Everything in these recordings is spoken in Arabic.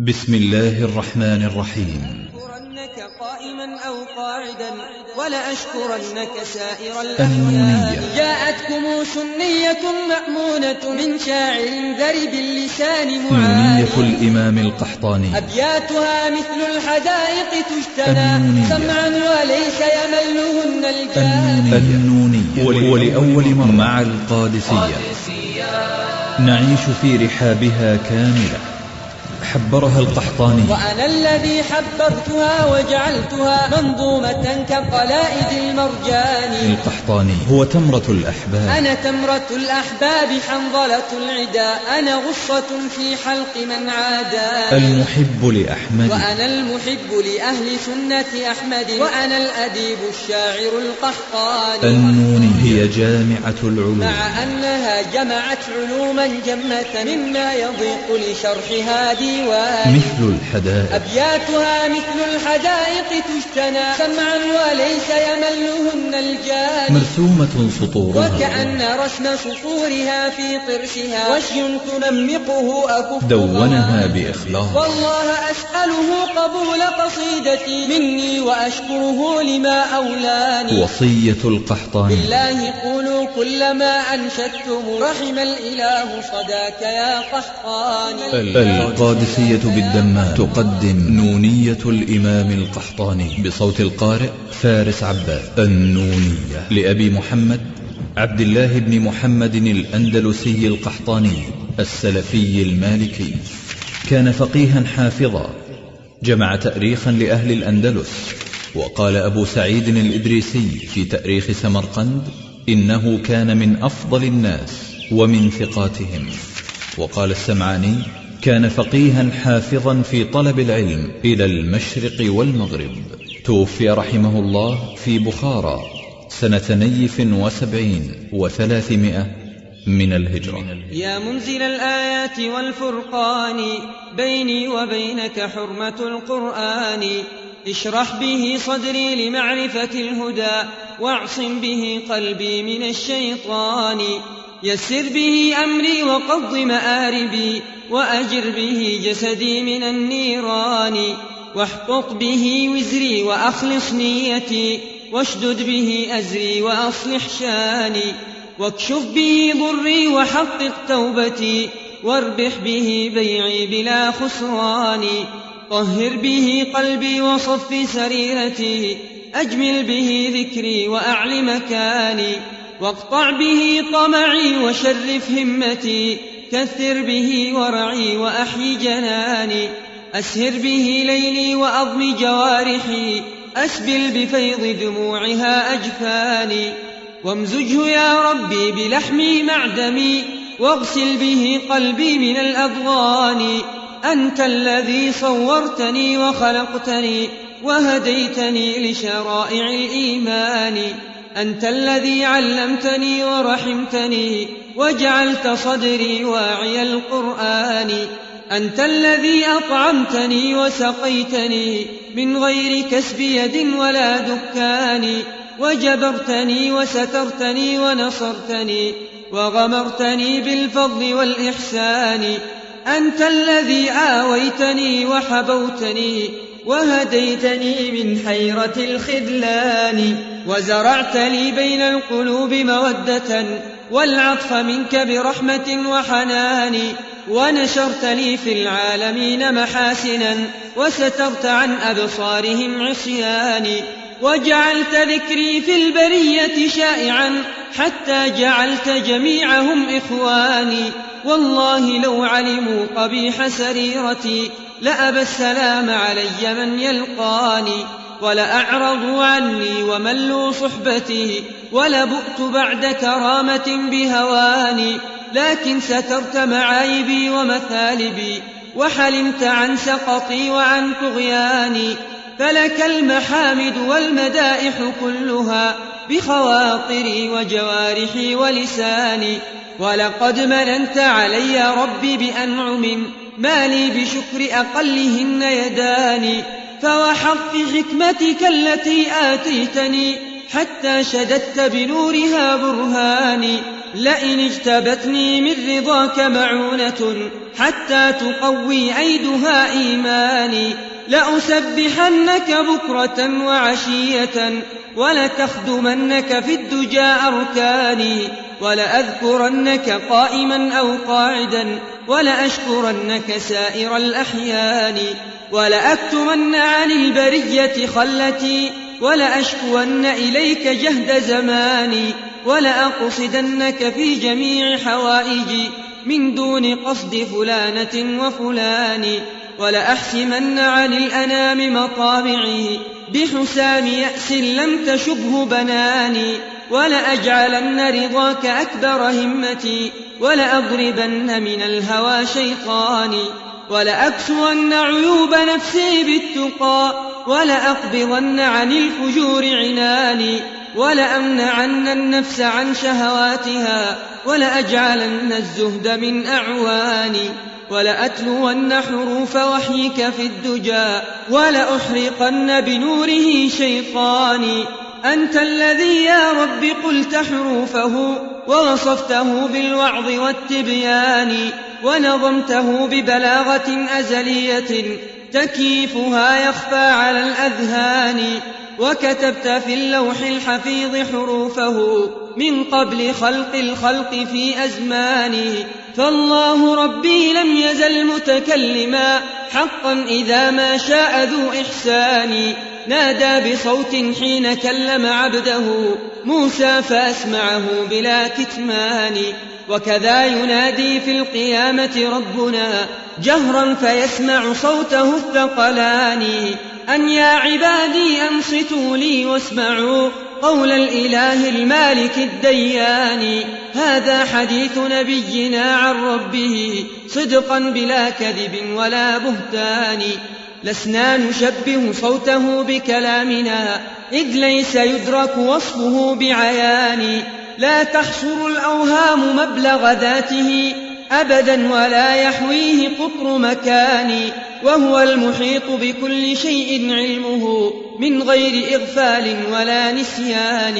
بسم الله الرحمن الرحيم. أشكرنك قائما أو قاعدا ولأشكرنك سائر النونية. الأحيان جاءتكم سنية مأمونة من شاعر ذرب اللسان نونية معاني الإمام القحطاني. أبياتها مثل الحدائق تجتنى. النونية. سمعا وليس يملهن الجان النونية. ول- ولأول مرة مع القادسية. نعيش في رحابها كاملة. حبرها القحطاني. وأنا الذي حبرتها وجعلتها منظومة كقلائد المرجان. القحطاني. هو تمرة الأحباب. أنا تمرة الأحباب حنظلة العدا. أنا غصة في حلق من عاداني المحب لأحمد. وأنا المحب لأهل سنة أحمد. وأنا الأديب الشاعر القحطاني. النوني هي جامعة العلوم. مع أنها جمعت علوما جمة مما يضيق لشرحها ديواني مثل الحدائق. أبياتها مثل الحدائق تجتنى سمعا وليس يملهن الجاني. مرسومة سطورها وكأن رسم سطورها في طرشها وشي تنمقه أكف دونها. بإخلاص. والله أسأله قبول قصيدتي. مني وأشكره لما أولاني. وصية القحطاني. بالله قولوا كل ما أنشدتم رحم الإله صداك يا قحطاني. القادسية بالدمام. تقدم نونية الإمام القحطاني بصوت القارئ فارس عباس النونية. لأبي محمد عبد الله بن محمد الأندلسي القحطاني السلفي المالكي. كان فقيها حافظا. جمع تأريخا لأهل الأندلس. وقال أبو سعيد الإدريسي في تأريخ سمرقند إنه كان من أفضل الناس ومن ثقاتهم. وقال السمعاني كان فقيها حافظا في طلب العلم إلى المشرق والمغرب. توفي رحمه الله في بخارى سنة نيف وسبعين وثلاثمائة من الهجرة. يا منزل الآيات والفرقان بيني وبينك حرمة القرآن. اشرح به صدري لمعرفة الهدى واعصم به قلبي من الشيطان. يسر به أمري وقض مآربي وأجر به جسدي من النيران واحقق به وزري وأخلص نيتي واشدد به أزري وأصلح شاني واكشف به ضري وحقق توبتي واربح به بيعي بلا خسران طهر به قلبي وصف سريرتي أجمل به ذكري وأعل مكاني واقطع به طمعي وشرف همتي كثر به ورعي وأحيي جناني أسهر به ليلي وأضم جوارحي أسبل بفيض دموعها أجفاني. وامزجه يا ربي بلحمي مع دمي واغسل به قلبي من الأضغان. أنت الذي صورتني وخلقتني وهديتني لشرائع الإيمان. أنت الذي علمتني ورحمتني وجعلت صدري واعي القرآن. أنت الذي أطعمتني وسقيتني من غير كسب يد ولا دكان. وجبرتني وسترتني ونصرتني وغمرتني بالفضل والإحسان. أنت الذي آويتني وحبوتني وهديتني من حيرة الخذلان وزرعت لي بين القلوب مودة والعطف منك برحمة وحنان ونشرت لي في العالمين محاسنا وسترت عن أبصارهم عصياني وجعلت ذكري في البرية شائعا حتى جعلت جميعهم إخواني والله لو علموا قبيح سريرتي لأبى السلام علي من يلقاني ولأعرضوا عني وملوا صحبتي ولبؤت بعد كرامة بهواني لكن سترت معايبي ومثالبي وحلمت عن سقطي وعن طغياني فلك المحامد والمدائح كلها بخواطري وجوارحي ولساني ولقد مننت علي ربي بأنعم ما لي بشكر أقلهن يداني فوحق حكمتك التي آتيتني حتى شددت بنورها برهاني لئن اجتبتني من رضاك معونة حتى تقوي عيدها إيماني لأسبحنك بكرة وعشية ولتخدمنك في الدجى أركاني ولأذكرنك قائما أو قاعدا ولأشكرنك سائر الأحيان ولأكتمن عن البرية خلتي ولأشكون إليك جهد زماني ولأقصدنك في جميع حوائجي من دون قصد فلانة وفلان ولأحسمن عن الأنام مطامعي بحسام يأس لم تشبه بناني ولأجعلن رضاك أكبر همتي ولأضربن من الهوى شيطاني ولأكسون عيوب نفسي بالتقى ولأقبضن عن الفجور عناني ولأمنعن النفس عن شهواتها ولأجعلن الزهد من أعواني ولأتلون حروف وحيك في الدجى ولأحرقن بنوره شيطاني أنت الذي يا رب قلت حروفه ووصفته بالوعظ والتبيان ونظمته ببلاغة أزلية تكييفها يخفى على الأذهان. وكتبت في اللوح الحفيظ حروفه من قبل خلق الخلق في أزمان. فالله ربي لم يزل متكلما حقا إذا ما شاء ذو إحسان. نادى بصوت حين كلم عبده موسى فأسمعه بلا كتمان. وكذا ينادي في القيامة ربنا جهرا فيسمع صوته الثقلان. أن يا عبادي أنصتوا لي واسمعوا قول الإله المالك الديان. هذا حديث نبينا عن ربه صدقا بلا كذب ولا بهتان. لسنا نشبه صوته بكلامنا إذ ليس يدرك وصفه بعيان. لا تحصر الأوهام مبلغ ذاته أبدا ولا يحويه قطر مكان. وهو المحيط بكل شيء علمه من غير إغفال ولا نسيان.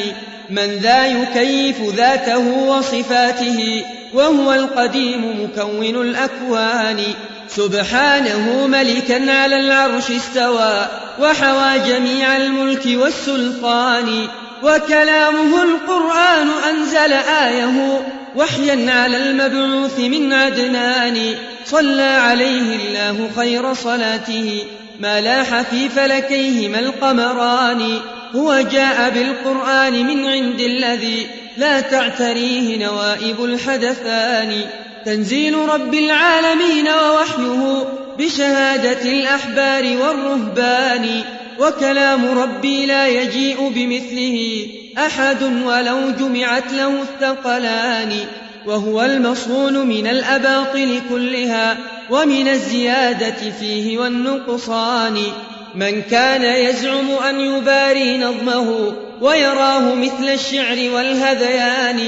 من ذا يكيف ذاته وصفاته وهو القديم مكون الأكوان. سبحانه ملكا على العرش استوى وحوى جميع الملك والسلطان وكلامه القرآن أنزل آية وحيا على المبعوث من عدنان. صلى عليه الله خير صلاته ما لاح في فلكيهما القمران. هو جاء بالقرآن من عند الذي لا تعتريه نوائب الحدثان. تنزيل رب العالمين ووحيه بشهادة الأحبار والرهبان وكلام ربي لا يجيء بمثله أحد ولو جمعت له الثقلان وهو المصون من الأباطل كلها ومن الزيادة فيه والنقصان من كان يزعم أن يباري نظمه ويراه مثل الشعر والهذيان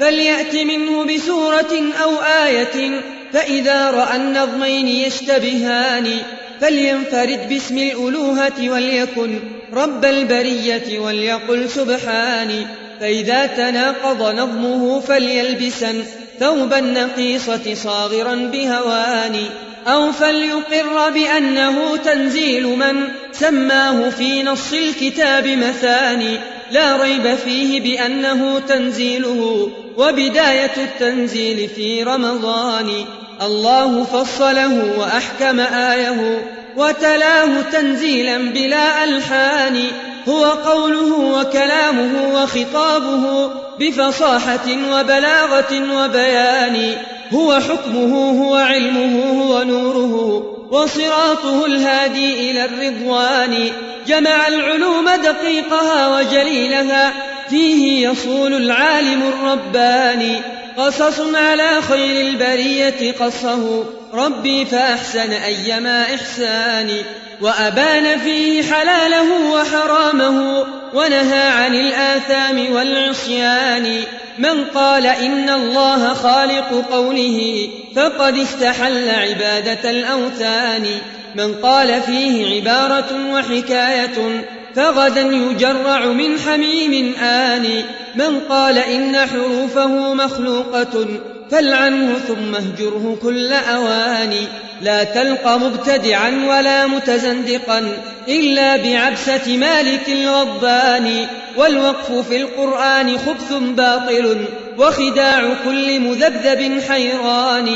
فليأت منه بسورة أو آية فإذا رأى النظمين يشتبهان فلينفرد باسم الألوهة وليكن رب البرية وليقل سبحاني فإذا تناقض نظمه فليلبسا ثوب النقيصة صاغرا بهواني أو فليقر بأنه تنزيل من سماه في نص الكتاب مثاني. لا ريب فيه بأنه تنزيله وبداية التنزيل في رمضان. الله فصله وأحكم آيه وتلاه تنزيلا بلا ألحان. هو قوله وكلامه وخطابه بفصاحة وبلاغة وبيان. هو حكمه هو علمه هو نوره وصراطه الهادي إلى الرضوان. جمع العلوم دقيقها وجليلها فيه يصول العالم الرباني قصص على خير البرية قصه ربي فأحسن أيما إحساني وأبان فيه حلاله وحرامه ونهى عن الآثام والعصيان. من قال إن الله خالق قوله فقد استحل عبادة الأوثان. من قال فيه عبارة وحكاية فغدا يجرع من حميم آني من قال إن حروفه مخلوقة فالعنه ثم اهجره كل أواني. لا تلقى مبتدعا ولا متزندقا إلا بعبسة مالك الغضبان والوقف في القرآن خبث باطل وخداع كل مذبذب حيران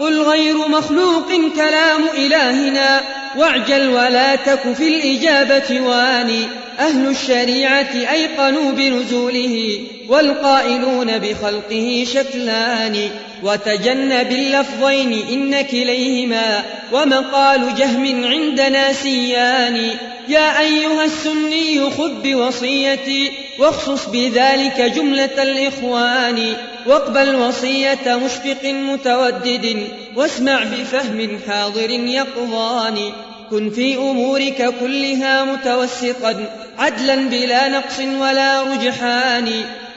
قل غير مخلوق كلام إلهنا واعجل ولا تك في الإجابة واني. أهل الشريعة أيقنوا بنزوله والقائلون بخلقه شكلان وتجنب اللفظين إن كليهما ومقال جهم عندنا سيان. يا أيها السني خذ بوصيتي واخصص بذلك جملة الإخوان. واقبل وصية مشفق متودد واسمع بفهم حاضر يقظان. كن في أمورك كلها متوسطا عدلا بلا نقص ولا رجحان.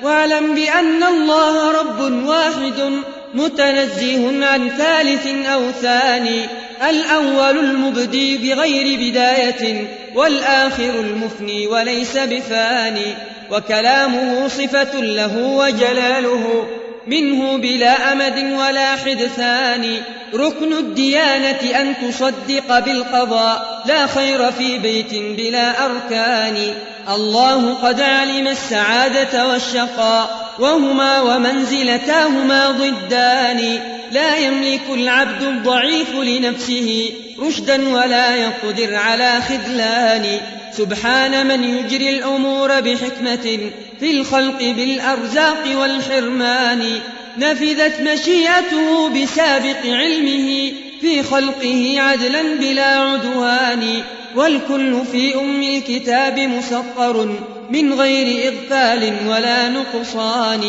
واعلم بأن الله رب واحد متنزه عن ثالث أو ثاني الأول المبدي بغير بداية والآخر المفني وليس بفاني. وكلامه صفة له وجلاله. منه بلا أمد ولا حدثان. ركن الديانة أن تصدق بالقضاء لا خير في بيت بلا أركان. الله قد علم السعادة والشقاء وهما ومنزلتاهما ضدان. لا يملك العبد الضعيف لنفسه رشدا ولا يقدر على خذلان. سبحان من يجري الأمور بحكمة في الخلق بالأرزاق والحرمان نفذت مشيئته بسابق علمه في خلقه عدلا بلا عدوان. والكل في أم الكتاب مسطر من غير إغفال ولا نقصان.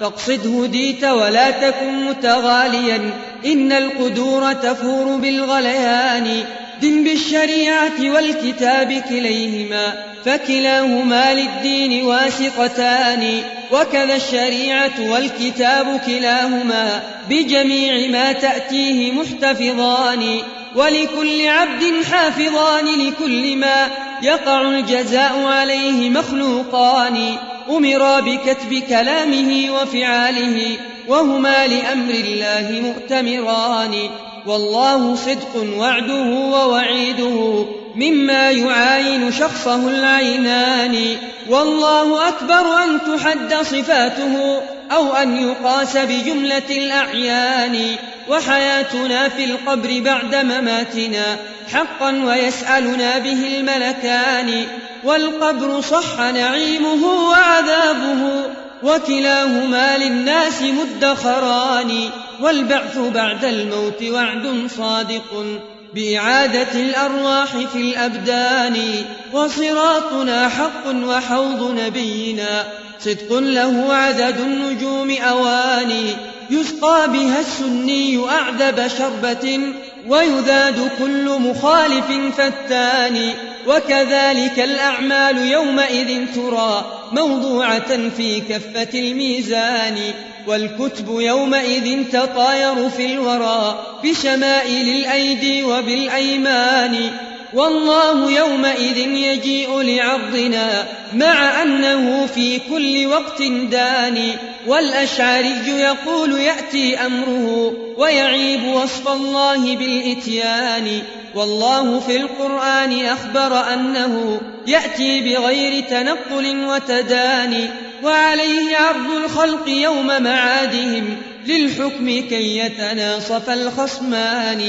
فاقصد هديت ولا تكن متغاليا إن القدور تفور بالغليان. دن بالشريعة والكتاب كليهما فكلاهما للدين واسقتان وكذا الشريعة والكتاب كلاهما بجميع ما تأتيه محتفظان ولكل عبد حافظان لكل ما يقع الجزاء عليه مخلوقان أمرا بكتب كلامه وفعاله وهما لأمر الله مؤتمران والله صدق وعده ووعيده مما يعاين شخصه العينان. والله أكبر أن تحد صفاته أو أن يقاس بجملة الأعيان. وحياتنا في القبر بعد مماتنا حقا ويسألنا به الملكان. والقبر صح نعيمه وعذابه. وكلاهما للناس مدخران والبعث بعد الموت وعد صادق. بإعادة الأرواح في الأبدان وصراطنا حق وحوض نبينا. صدق له عدد النجوم أواني يسقى بها السني أعذب شربة ويذاد كل مخالف فتان. وكذلك الأعمال يومئذ ترى موضوعة في كفة الميزان والكتب يومئذ تطاير في الورى بشمائل الأيدي وبالأيمان. والله يومئذ يجيء لعرضنا مع أنه في كل وقت داني والأشعري يقول يأتي أمره ويعيب وصف الله بالإتيان. والله في القرآن أخبر أنه يأتي بغير تنقل وتداني وعليه عرض الخلق يوم معادهم للحكم كي يتناصف الخصمان.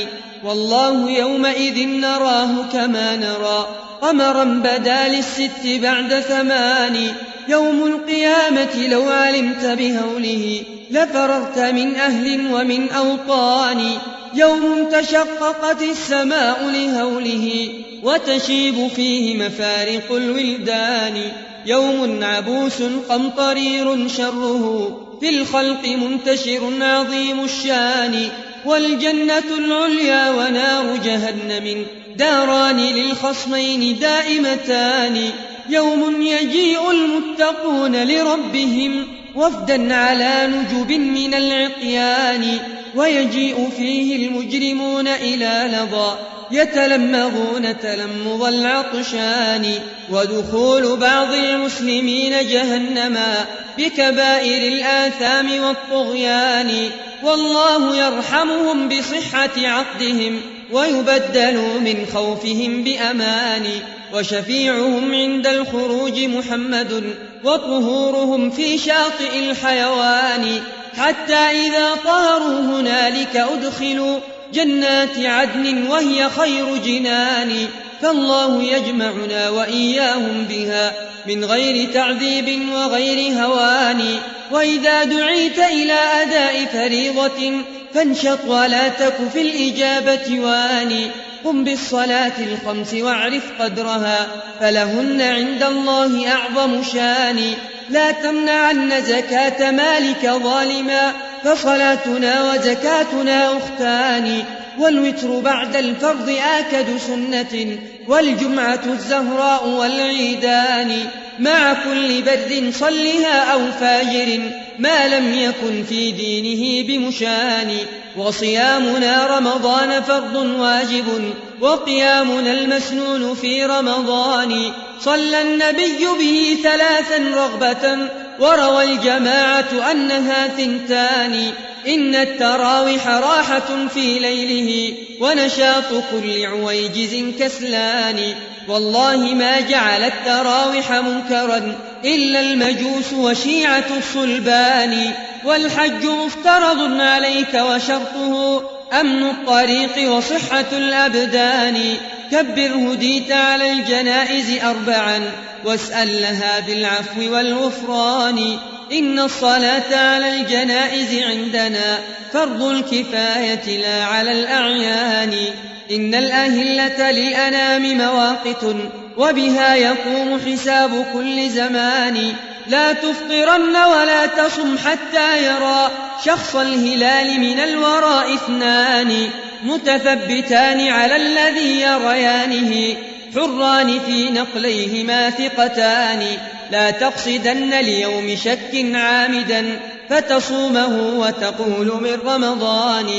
والله يومئذ نراه كما نرى. قمرا بدا للست بعد ثمان. يوم القيامة لو علمت بهوله لفررت من أهل ومن أوطان. يوم تشققت السماء لهوله وتشيب فيه مفارق الولدان. يوم عبوس قمطرير شره في الخلق منتشر عظيم الشان. والجنة العليا ونار جهنم داران للخصمين دائمتان. يوم يجيء المتقون لربهم وفدا على نجب من العقيان ويجيء فيه المجرمون إلى لظى يتلمغون تلمظ العطشان ودخول بعض المسلمين جهنما بكبائر الآثام والطغيان والله يرحمهم بصحة عقدهم ويبدلوا من خوفهم بأمان. وشفيعهم عند الخروج محمد وطهورهم في شاطئ الحيوان. حتى إذا طهروا هنالك أدخلوا جنات عدن وهي خير جنان. فالله يجمعنا وإياهم بها من غير تعذيب وغير هوان. وإذا دعيت إلى أداء فريضة فانشط ولا تك في الإجابة واني قم بالصلاة الخمس واعرف قدرها فلهن عند الله أعظم شان. لا تمنعن زكاة مالك ظالما فصلاتنا وزكاتنا أختان. والوتر بعد الفرض آكد سنة والجمعة الزهراء والعيدان. مع كل بر صلها أو فاجر ما لم يكن في دينه بمشان. وصيامنا رمضان فرض واجب وقيامنا المسنون في رمضان. صلى النبي به ثلاثا رغبة وروى الجماعة أنها ثنتان. إن التراوح راحة في ليله ونشاط كل عويجز كسلان. والله ما جعل التراوح منكرا إلا المجوس وشيعة الصلبان. والحج مفترض عليك وشرطه أمن الطريق وصحة الأبدان. كبر هديت على الجنائز أربعا واسأل لها بالعفو والغفران. إن الصلاة على الجنائز عندنا فرض الكفاية لا على الأعيان. إن الأهلة للأنام مواقت وبها يقوم حساب كل زمان. لا تفطرن ولا تصم حتى يرى شخص الهلال من الوراء اثنان متثبتان على الذي يريانه حران في نقليهما ثقتان. لا تقصدن ليوم شك عامدا فتصومه وتقول من رمضان.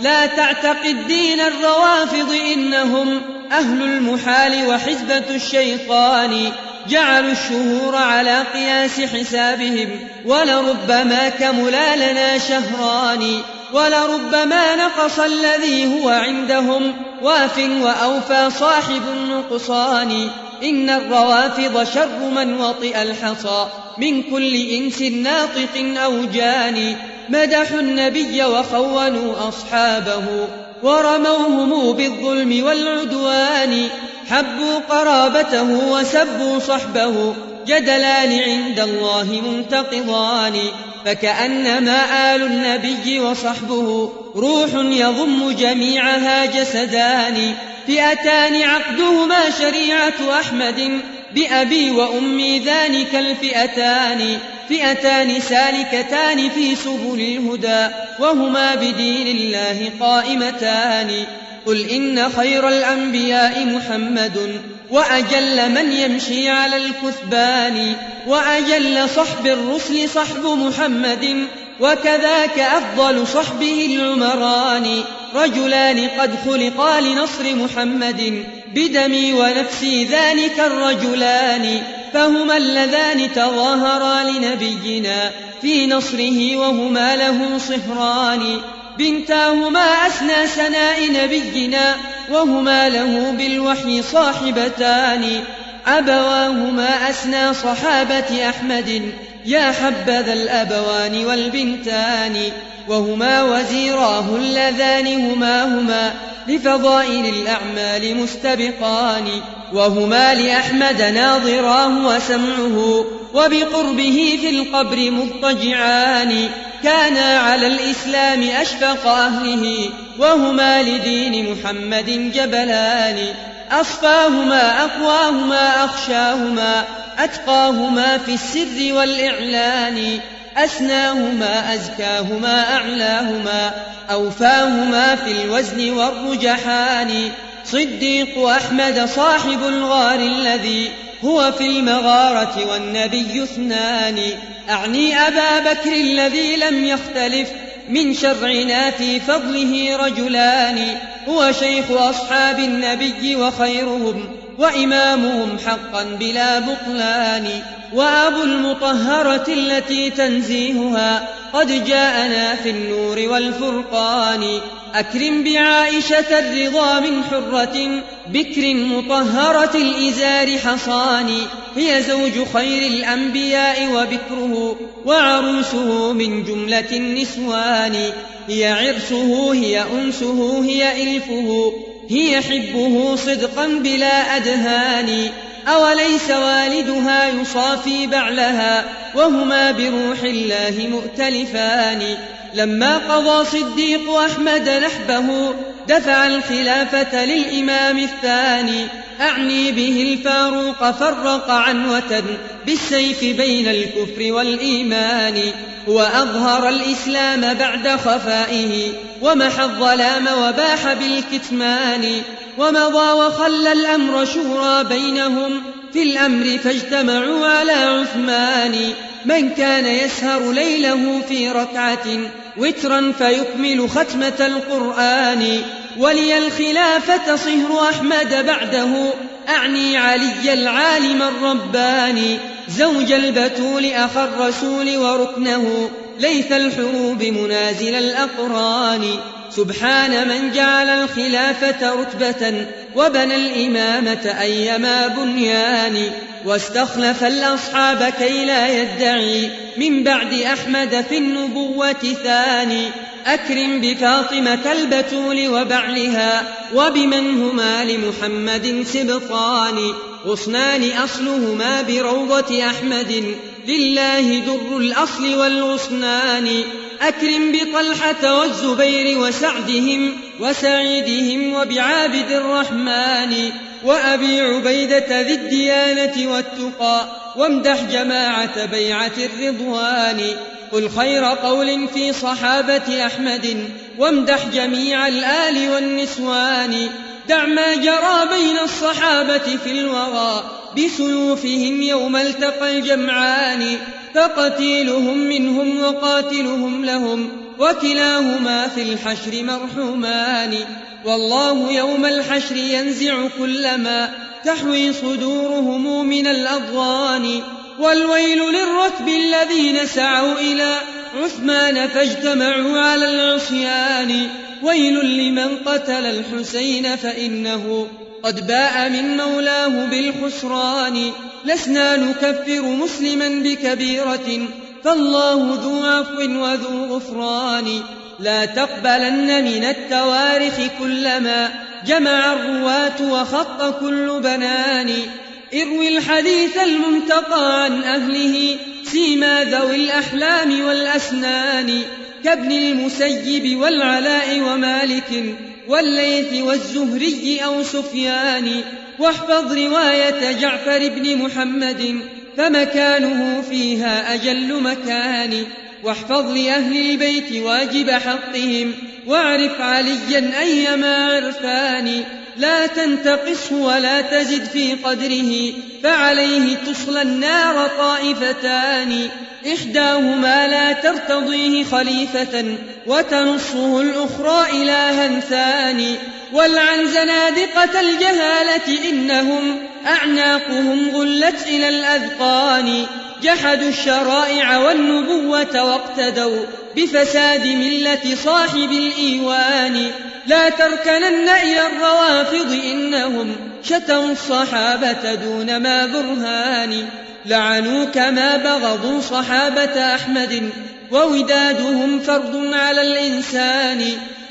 لا تعتقد دين الروافض إنهم أهل المحال وحزبة الشيطان. جعلوا الشهور على قياس حسابهم ولربما كملا لنا شهران ولربما نقص الذي هو عندهم واف وأوفى صاحب النقصان إن الروافض شر من وطئ الحصى من كل إنس ناطق أو جاني مدحوا النبي وخونوا أصحابه ورموهم بالظلم والعدوان حبوا قرابته وسبوا صحبه جدلان عند الله منتقضان. فكأنما آل النبي وصحبه روح يضم جميعها جسدان. فئتان عقدهما شريعة أحمد بأبي وأمي ذلك الفئتان. فئتان سالكتان في سبل الهدى وهما بدين الله قائمتان. قل إن خير الأنبياء محمد وأجل من يمشي على الكثبان. وأجل صحب الرسل صحب محمد وكذاك أفضل صحبه العمران. رجلان قد خلقا لنصر محمد بدمي ونفسي ذلك الرجلان. فهما اللذان تظاهرا لنبينا في نصره وهما له صهران. بنتاهما أسنى سناء نبينا وهما له بالوحي صاحبتان. أبواهما أسنى صحابة أحمد يا حبذا الأبوان والبنتان. وهما وزيراه اللذان هما هما لفضائل الأعمال مستبقان وهما لأحمد ناظراه وسمعه وبقربه في القبر مضطجعان. كانا على الإسلام أشفق أهله وهما لدين محمد جبلان. أصفاهما أقواهما أخشاهما أتقاهما في السر والإعلان. أسناهما أزكاهما أعلاهما أوفاهما في الوزن والرجحان. صديق أحمد صاحب الغار الذي هو في المغارة والنبي اثنان. أعني أبا بكر الذي لم يختلف من شرعنا في فضله رجلان. هو شيخ أصحاب النبي وخيرهم. وإمامهم حقا بلا بطلان وأبو المطهرة التي تنزيهها قد جاءنا في النور والفرقان. أكرم بعائشة الرضا من حرة بكر مطهرة الإزار حصان. هي زوج خير الأنبياء وبكره وعروسه من جملة النسوان. هي عرسه هي أنسه هي إلفه. هي حبه صدقا بلا أدهان. أوليس والدها يصافي بعلها وهما بروح الله مؤتلفان. لما قضى صديق أحمد نحبه دفع الخلافة للإمام الثاني. أعني به الفاروق فرق عنوة بالسيف بين الكفر والإيمان وأظهر الإسلام بعد خفائه ومحى الظلام وباح بالكتمان ومضى وخلى الأمر شورى بينهم في الأمر فاجتمعوا على عثمان. من كان يسهر ليله في ركعة وترا فيكمل ختمة القرآن. ولي الخلافة صهر أحمد بعده. أعني علي العالم الرباني زوج البتول أخا الرسول وركنه. ليث الحروب منازل الأقران. سبحان من جعل الخلافة رتبة. وبنى الإمامة أيما بنيان. واستخلف الأصحاب كي لا يدعي. من بعد أحمد في النبوة ثاني. أكرم بفاطمة البتول وبعلها وبمن هما لمحمد سبطان. غصنان أصلهما بروضة أحمد. لله در الأصل والغصنان أكرم بطلحة والزبير وسعدهم وسعيدهم وبعابد الرحمن. وأبي عبيدة ذي الديانة والتقى وامدح جماعة بيعة الرضوان. قل خير قول في صحابة أحمد وامدح جميع الآل والنسوان. دع ما جرى بين الصحابة في الورى بسيوفهم يوم التقى الجمعان. فقتيلهم منهم وقاتلهم لهم وكلاهما في الحشر مرحومان. والله يوم الحشر ينزع كل ما تحوي صدورهم من الأضغان والويل للركب الذين سعوا إلى عثمان فاجتمعوا على العصيان. ويل لمن قتل الحسين فإنه قد باء من مولاه بالخسران. لسنا نكفر مسلما بكبيرة فالله ذو عفو وذو غفران. لا تقبلن من التوارث كلما جمع الرواة وخط كل بنان. اروي الحديث المنتقى عن أهله سيما ذوي الأحلام والأسنان كابن المسيب والعلاء ومالك والليث والزهري أو سفيان. واحفظ رواية جعفر بن محمد فمكانه فيها أجل مكان. واحفظ لأهل البيت واجب حقهم واعرف عليا أيما عرفان. لا تنتقصه ولا تزد في قدره فعليه تصلى النار طائفتان. إحداهما لا ترتضيه خليفة وتنصه الأخرى إلها ثاني والعن زنادقة الجهالة إنهم أعناقهم غلت إلى الأذقان. جحدوا الشرائع والنبوة واقتدوا بفساد ملة صاحب الإيوان. لا تركنن إلى الروافض إنهم شتوا الصحابة دون ما برهان. لعنوا كما بغضوا صحابة أحمد وودادهم فرض على الإنسان.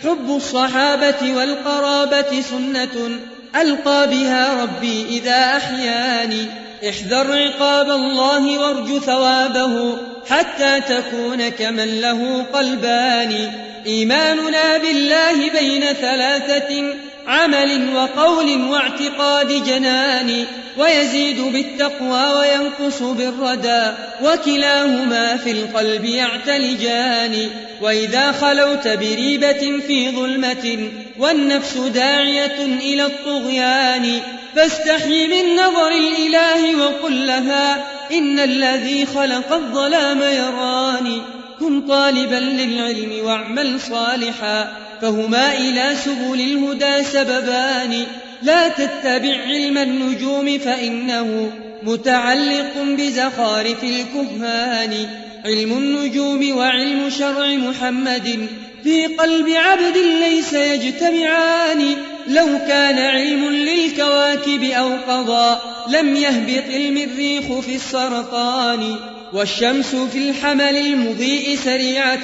حب الصحابة والقرابة سنة ألقى بها ربي إذا أحياني. احذر عقاب الله وارج ثوابه حتى تكون كمن له قلبان. إيماننا بالله بين ثلاثة عمل وقول واعتقاد جنان. ويزيد بالتقوى وينقص بالردى. وكلاهما في القلب يعتلجان. وإذا خلوت بريبة في ظلمة والنفس داعية إلى الطغيان. فاستحي من نظر الإله وقل لها إن الذي خلق الظلام يراني كن طالبا للعلم واعمل صالحا فهما إلى سبل الهدى سببان. لا تتبع علم النجوم فإنه متعلق بزخارف الكهان. علم النجوم وعلم شرع محمد في قلب عبد ليس يجتمعان. لو كان علم للكواكب أو قضاء لم يهبط المريخ في السرطان. والشمس في الحمل المضيء سريعة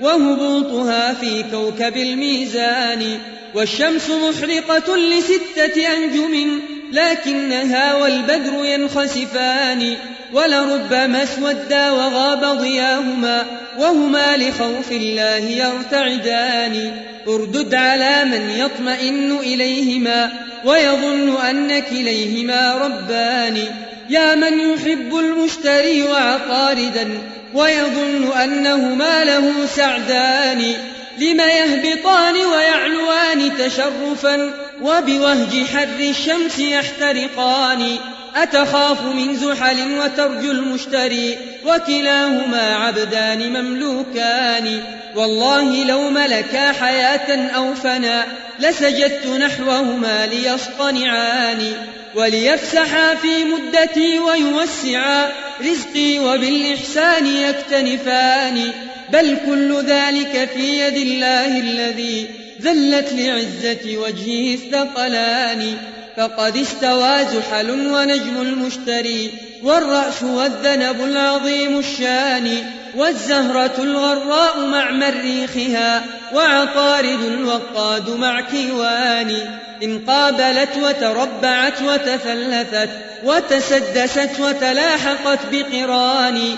وهبوطها في كوكب الميزان. والشمس محرقة لستة أنجم لكنها والبدر ينخسفان. ولربما اسودا وغاب ضياهما وهما لخوف الله يرتعدان. اردد على من يطمئن إليهما ويظن أن كليهما ربان. يا من يحب المشتري وعقاردا ويظن أنهما له سعدان. لم يهبطان ويعلوان تشرفا وبوهج حر الشمس يحترقان. أتخاف من زحل وترجو المشتري وكلاهما عبدان مملوكان والله لو ملكا حياة أو فنا لسجدت نحوهما ليصطنعان وليفسحا في مدتي ويوسعا رزقي وبالإحسان يكتنفان بل كل ذلك في يد الله الذي ذلت لعزة وجهه الثقلان فقد استوى زحل ونجم المشتري والرأس والذنب العظيم الشان والزهرة الغراء مع مريخها وعطارد الوقاد مع كيوان إن قابلت وتربعت وتثلثت وتسدست وتلاحقت بقران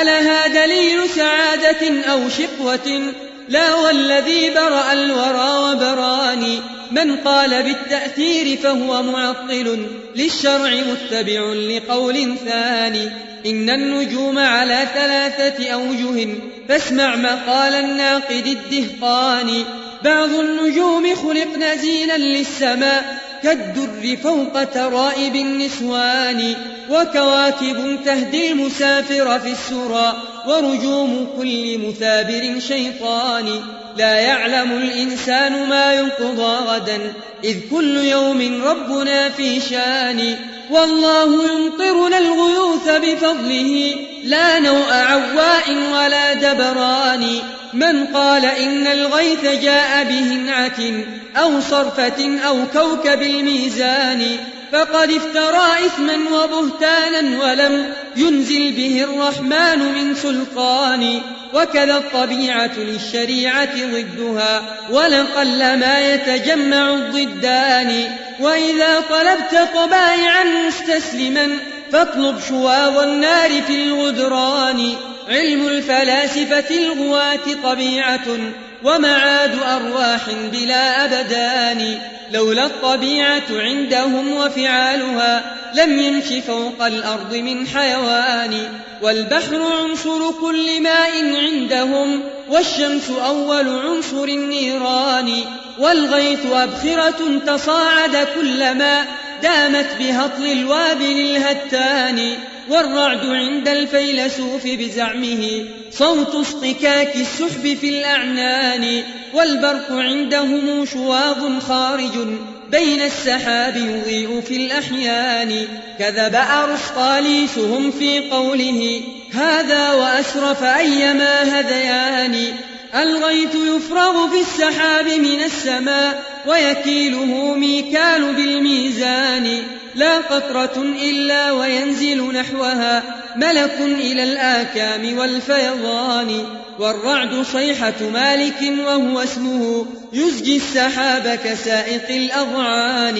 ألها دليل سعادة أو شقوة؟ لا والذي برأ الورى وبراني. من قال بالتأثير فهو معطل. للشرع متبع لقول ثاني. إن النجوم على ثلاثة أوجه. فاسمع مقال الناقد الدهقان بعض النجوم خلقن زينا للسماء. كالدر فوق ترائب النسوان. وكواكب تهدي المسافر في السرى. ورجوم كل مثابر شيطان لا يعلم الإنسان ما ينقضى غدا إذ كل يوم ربنا في شان. والله يمطرنا الغيوث بفضله لا نوء عواء ولا دبران. من قال إن الغيث جاء بهنعة أو صرفة أو كوكب الميزان فقد افترى إثما وبهتانا ولم ينزل به الرحمن من سلطان وكذا الطبيعة للشريعة ضدها ولقل ما يتجمع الضدان وإذا طلبت طبائعا مستسلما فاطلب شواظ النار في الغدران علم الفلاسفة الغواة طبيعة ومعاد أرواح بلا أبدان لولا الطبيعة عندهم وفعالها لم يمش فوق الأرض من حيوان والبحر عنصر كل ماء عندهم والشمس أول عنصر النيران والغيث أبخرة تصاعد كلما دامت بهطل الوابل الهتان والرعد عند الفيلسوف بزعمه صوت اصطكاك السحب في الأعنان والبرق عندهم شواظ خارج بين السحاب يضيء في الأحيان. كذب أرسطاليسهم في قوله هذا وأسرف أيما هذيان الغيث يفرغ في السحاب من السماء ويكيله ميكال بالميزان. لا قطرة إلا وينزل نحوها ملك إلى الآكام والفيضان والرعد صيحة مالك وهو اسمه يزجي السحاب كسائق الأضعان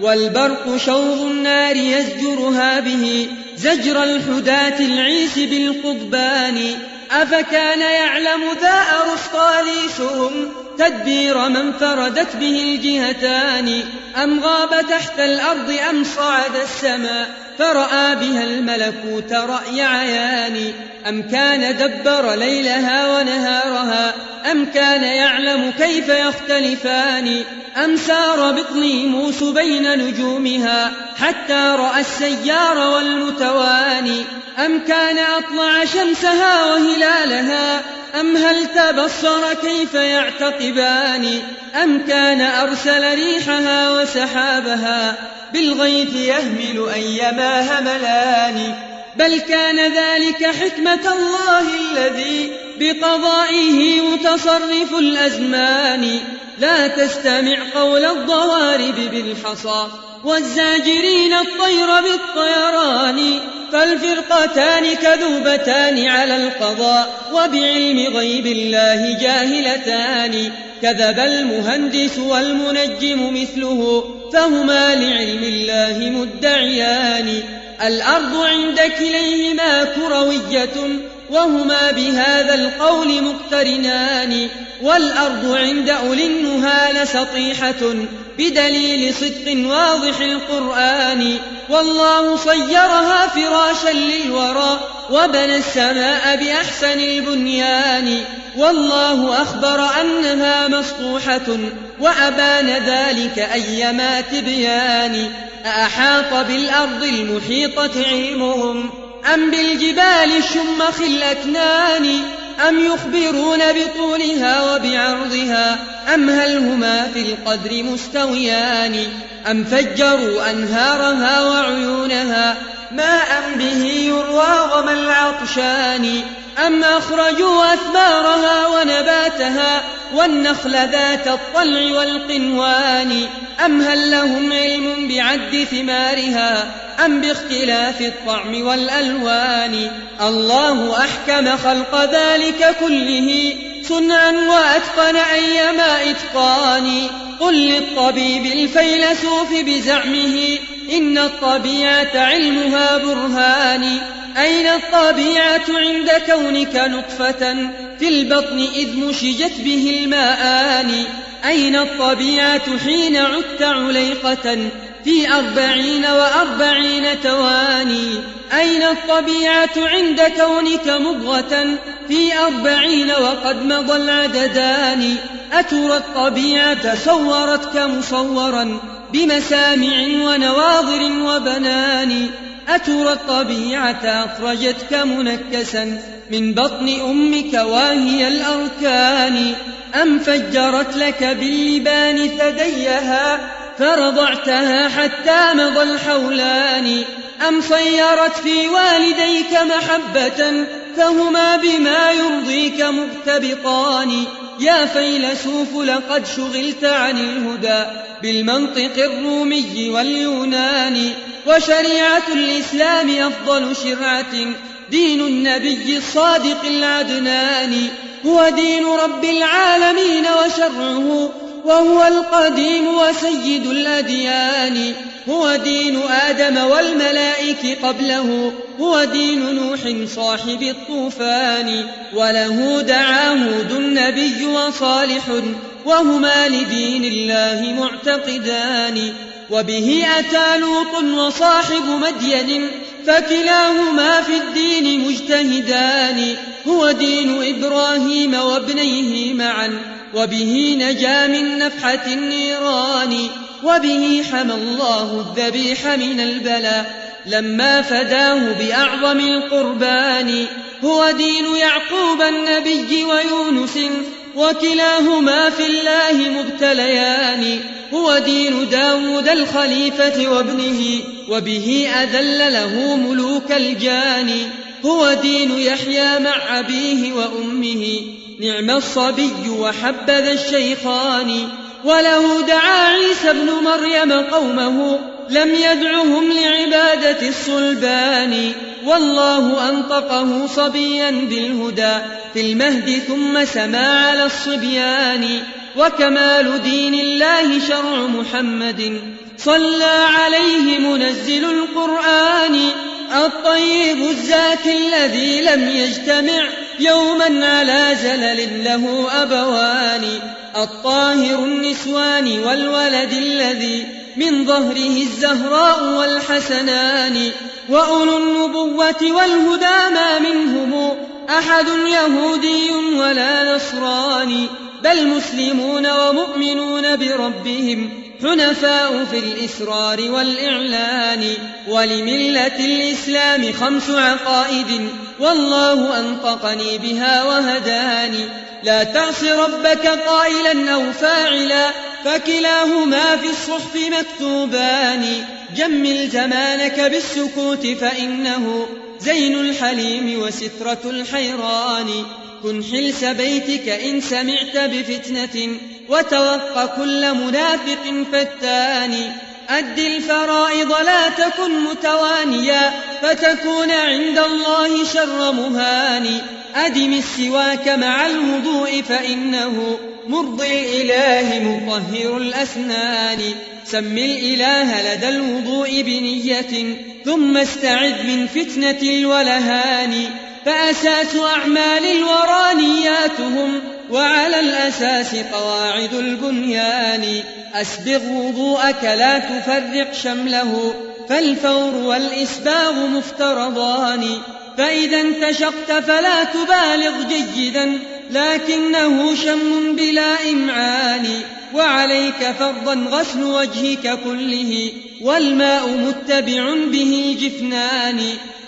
والبرق شوظ النار يزجرها به زجر الحداة العيس بالقضبان. أفكان يعلم ذا أرسطاليسهم؟ تدبير من فردت به الجهتان أم غاب تحت الأرض أم صعد السماء فرأى بها الملكوت رأي عيان أم كان دبر ليلها ونهارها أم كان يعلم كيف يختلفان. أم سار بطليموس بين نجومها حتى رأى السيار والمتواني. أم كان أطلع شمسها وهلالها؟ أم هل تبصر كيف يعتقبان؟ أم كان أرسل ريحها وسحابها؟ بالغيث يهمل أيما هملان. بل كان ذلك حكمة الله الذي بقضائه متصرف الأزمان. لا تستمع قول الضوارب بالحصى والزاجرين الطير بالطيران فالفرقتان كذوبتان على القضاء وبعلم غيب الله جاهلتان. كذب المهندس والمنجم مثله فهما لعلم الله مدعيان. الأرض عند كليهما كروية وهما بهذا القول مقترنان والأرض عند أولي النهى لسطيحة بدليل صدق واضح القرآن والله صيرها فراشا للورى وبنى السماء بأحسن البنيان والله أخبر أنها مسطوحة وأبان ذلك أيما تبيان أأحاط بالأرض المحيطة علمهم أم بالجبال الشمخ الأكنان أم يخبرون بطولها وبعرضها أم هل هما في القدر مستويان أم فجروا أنهارها وعيونها ماء به يروى وما العطشان أم أخرجوا أثمارها ونباتها والنخل ذات الطلع والقنوان؟ أم هل لهم علم بعد ثمارها؟ أم باختلاف الطعم والألوان؟ الله أحكم خلق ذلك كله صنعا وأتقن أيما إتقان. قل للطبيب الفيلسوف بزعمه إن الطبيعة علمها برهان. أين الطبيعة عند كونك نطفة؟ في البطن إذ مشجت به الماءان. أين الطبيعة حين عدت عليقة؟ في أربعين وأربعين تواني. أين الطبيعة عند كونك مضغة؟ في أربعين وقد مضى العددان. أترى الطبيعة صورتك مصورا بمسامع ونواظر وبنان. أترى الطبيعة أخرجتك منكسا من بطن أمك واهي الأركان. أم فجرت لك باللبان ثديها فرضعتها حتى مضى الحولان. أم صيرت في والديك محبة فهما بما يرضيك مغتبطان يا فيلسوف لقد شغلت عن الهدى بالمنطق الرومي واليوناني وشريعة الإسلام أفضل شرعة دين النبي الصادق العدنان هو دين رب العالمين وشرعه وهو القديم وسيد الأديان. هو دين آدم والملائك قبله. هو دين نوح صاحب الطوفان. وله دعا هود النبي وصالح. وهما لدين الله معتقدان. وبه أتى لوط وصاحب مدين. فكلاهما في الدين مجتهدان. هو دين إبراهيم وابنيه معا. وبه نجا من نفحة النيران وبه حمى الله الذبيح من البلاء لما فداه بأعظم القربان هو دين يعقوب النبي ويونس وكلاهما في الله مبتليان. هو دين داود الخليفة وابنه وبه أذل له ملوك الجان. هو دين يحيى مع أبيه وأمه. نعم الصبي وحبذا الشيخان وله دعا عيسى ابن مريم قومه لم يدعهم لعبادة الصلبان والله أنطقه صبيا بالهدى في المهد ثم سما على الصبيان وكمال دين الله شرع محمد صلى عليه منزل القرآن الطيب الزاكي الذي لم يجتمع يوما على زلل له أبوان الطاهر النسوان والولد الذي من ظهره الزهراء والحسنان وأولو النبوة والهدى ما منهم أحد يهودي ولا نصراني بل مسلمون ومؤمنون بربهم حنفاء في الإسرار والإعلان ولملة الإسلام خمس عقائد والله أنطقني بها وهداني. لا تعص ربك قائلا أو فاعلا فكلاهما في الصحف مكتوبان. جمل زمانك بالسكوت فإنه زين الحليم وسترة الحيران. كن حلس بيتك إن سمعت بفتنة وتوق كل منافق فتان أد الفرائض لا تكن متوانيا فتكون عند الله شر مهان أدم السواك مع الوضوء فإنه مرضي الإله مطهر الأسنان. سم الإله لدى الوضوء بنية ثم استعذ من فتنة الولهان. فأساس أعمال الورى نياتهم وعلى الأساس قواعد البنيان. أسبغ وضوءك لا تفرق شمله فالفور والإسباغ مفترضان. فإذا انتشقت فلا تبالغ جيدا لكنه شم بلا إمعان. وعليك فرضا غسل وجهك كله والماء متبع به الجفنان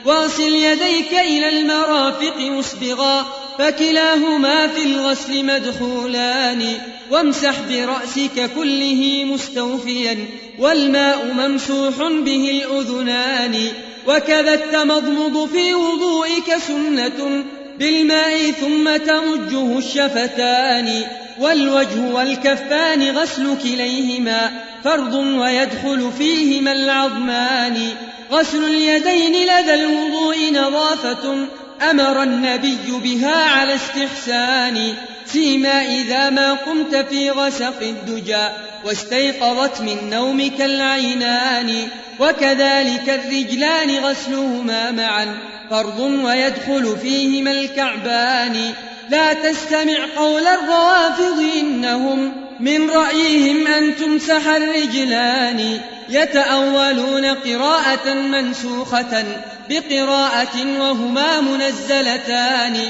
واصل يديك إلى المرافق مسبغا فكلاهما في الغسل مدخولان. وامسح برأسك كله مستوفيا والماء ممسوح به الأذنان. وكذا التمضمض في وضوئك سنة بالماء ثم تمجه الشفتان. والوجه والكفان غسل كليهما فرض ويدخل فيهما العظمان. غسل اليدين لدى الوضوء نظافة أمر النبي بها على استحسان. سيما إذا ما قمت في غسق الدجى واستيقظت من نومك العينان. وكذلك الرجلان غسلهما معا. فرض ويدخل فيهما الكعبان. لا تستمع قول الروافض إنهم من رأيهم أن تمسح الرجلان يتأولون قراءة منسوخة بقراءة وهما منزلتان.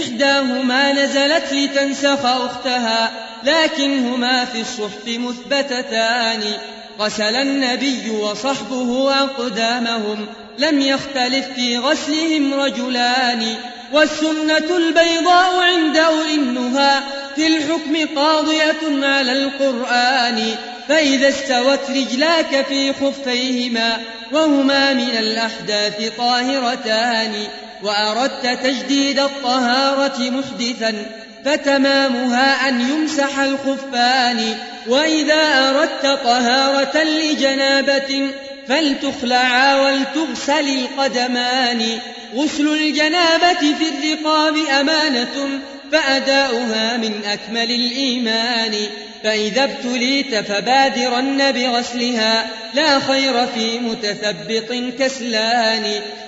إحداهما نزلت لتنسخ أختها لكنهما في الصحف مثبتتان. غسل النبي وصحبه أقدامهم لم يختلف في غسلهم رجلان. والسنة البيضاء عند أولنها في الحكم قاضية على القرآن فإذا استوت رجلاك في خفيهما وهما من الأحداث طاهرتان وأردت تجديد الطهارة محدثا فتمامها أن يمسح الخفان وإذا أردت طهارة لجنابة فلتخلعا ولتغسل القدمان. غسل الجنابة في الرقاب أمانة فأداؤها من أكمل الإيمان. فإذا ابتليت فبادرن بغسلها لا خير في متثبط كسلان.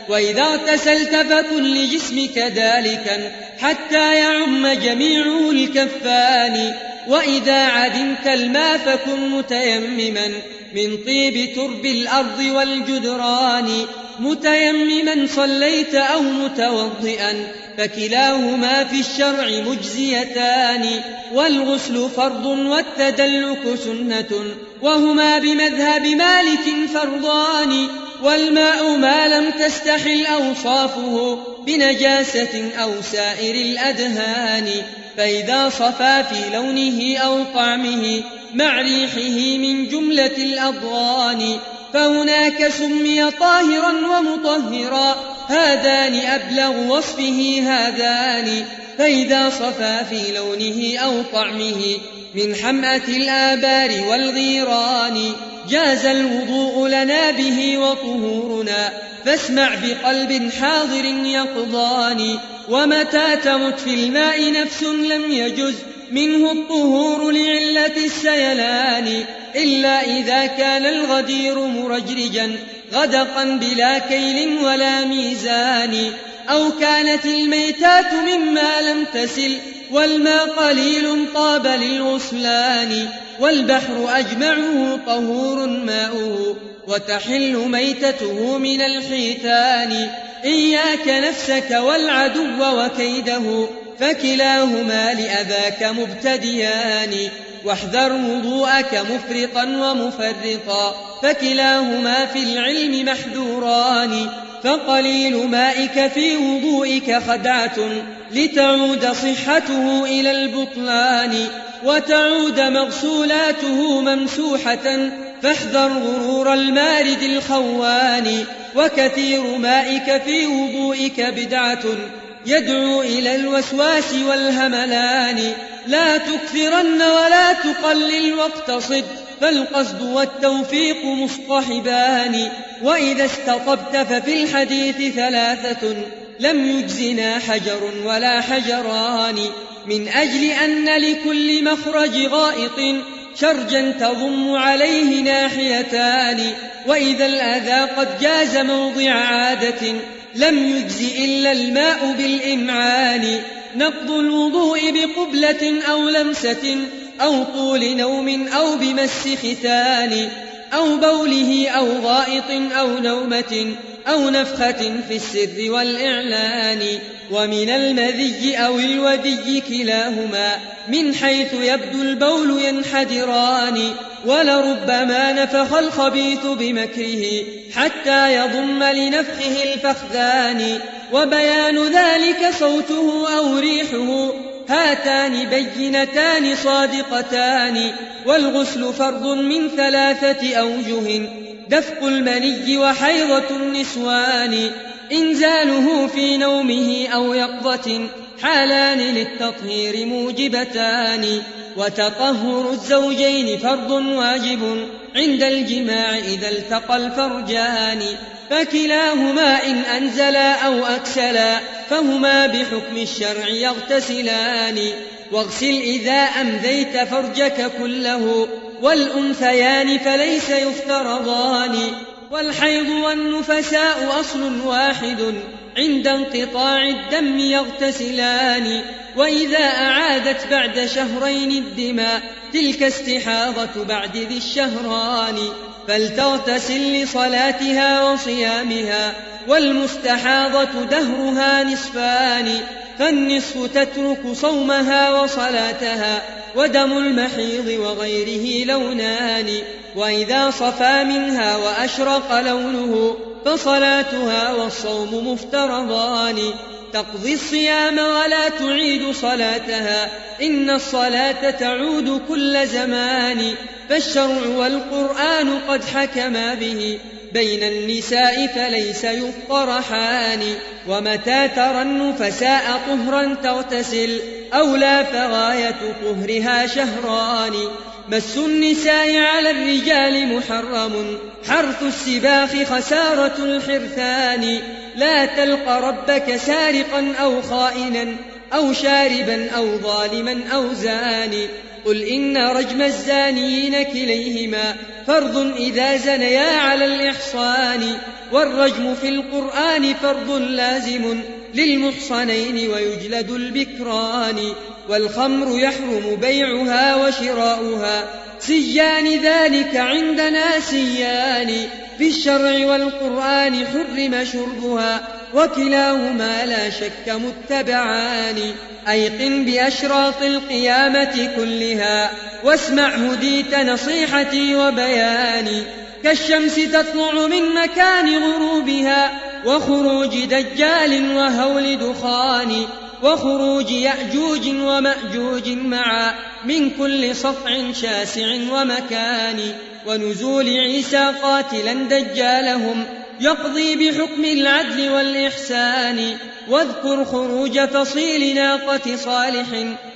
وإذا اغتسلت فكن لجسمك ذلكا حتى يعم جميعه الكفان. وإذا عدمت الماء فكن متيمما من طيب ترب الأرض والجدران. متيمما صليت أو متوضئا فكلاهما في الشرع مجزيتان والغسل فرض والتدلك سنة وهما بمذهب مالك فرضان والماء ما لم تستحل أوصافه بنجاسة أو سائر الأدهان فإذا صفى في لونه أو طعمه مع ريحه من جملة الأضغان فهناك سمي طاهرا ومطهرا هذان أبلغ وصفه هذان فإذا صفى في لونه أو طعمه من حمأة الآبار والغيران جاز الوضوء لنا به وطهورنا فاسمع بقلب حاضر يقضان. ومتى تمت في الماء نفس لم يجز منه الطهور لعلة السيلان إلا إذا كان الغدير مرجرجا. غدقا بلا كيل ولا ميزان أو كانت الميتات مما لم تسل والماء قليل طاب للغسلان والبحر أجمعه طهور ماؤه وتحل ميتته من الحيتان إياك نفسك والعدو وكيده فكلاهما لأذاك مبتديان واحذر وضوءك مفرطا ومفرطا فكلاهما في العلم محذوران فقليل مائك في وضوئك خدعة لتعود صحته إلى البطلان وتعود مغسولاته ممسوحة فاحذر غرور المارد الخوان وكثير مائك في وضوئك بدعة. يدعو إلى الوسواس والهملان. لا تكثرن ولا تقلل واقتصد فالقصد والتوفيق مصطحبان. وإذا استطبت ففي الحديث ثلاثة لم يجزنا حجر ولا حجران. من أجل أن لكل مخرج غائط شرجا تضم عليه ناحيتان. وإذا الأذى قد جاز موضع عادة لم يجز إلا الماء بالإمعان. نقض الوضوء بقبلة أو لمسة أو طول نوم أو بمس ختان أو بوله أو غائط أو نومة أو نفخة في السر والإعلان ومن المذي أو الودي كلاهما من حيث يبدو البول ينحدران ولربما نفخ الخبيث بمكره حتى يضم لنفخه الفخذان وبيان ذلك صوته أو ريحه هاتان بينتان صادقتان والغسل فرض من ثلاثة أوجه دفق المني وحيضة النسوان إنزاله في نومه أو يقظة حالان للتطهير موجبتان. وتطهر الزوجين فرض واجب عند الجماع إذا التقى الفرجان. فكلاهما إن أنزلا أو أكسلا فهما بحكم الشرع يغتسلان. واغسل إذا أمذيت فرجك كله والأنثيان فليس يفترضان. والحيض والنفساء أصل واحد عند انقطاع الدم يغتسلان. وإذا أعادت بعد شهرين الدماء تلك استحاضة بعد ذي الشهران. فلتغتسل لصلاتها وصيامها والمستحاضة دهرها نصفان. فالنصف تترك صومها وصلاتها. ودم المحيض وغيره لونان وإذا صفى منها وأشرق لونه فصلاتها والصوم مفترضان. تقضي الصيام ولا تعيد صلاتها إن الصلاة تعود كل زمان. فالشرع والقرآن قد حكما به. بين النساء فليس يفطرحان ومتى ترى النفساء طهرا تغتسل؟ أو لا فغاية طهرها شهران. مس النساء على الرجال محرم. حرث السباخ خسارة الحرثان. لا تلق ربك سارقا أو خائنا أو شاربا أو ظالما أو زاني. قل إن رجم الزانيين كليهما فرض إذا زنيا على الإحصان والرجم في القرآن فرض لازم للمحصنين ويجلد البكران والخمر يحرم بيعها وشراؤها سيان ذلك عندنا سيان. في الشرع والقرآن حرم شربها وكلاهما لا شك متبعان. أيقن بأشراط القيامة كلها واسمع هديت نصيحتي وبياني. كالشمس تطلع من مكان غروبها وخروج دجال وهول دخان. وخروج يأجوج ومأجوج معا من كل صفع شاسع ومكان ونزول عيسى قاتلا دجالهم يقضي بحكم العدل والإحسان. واذكر خروج فصيل ناقة صالح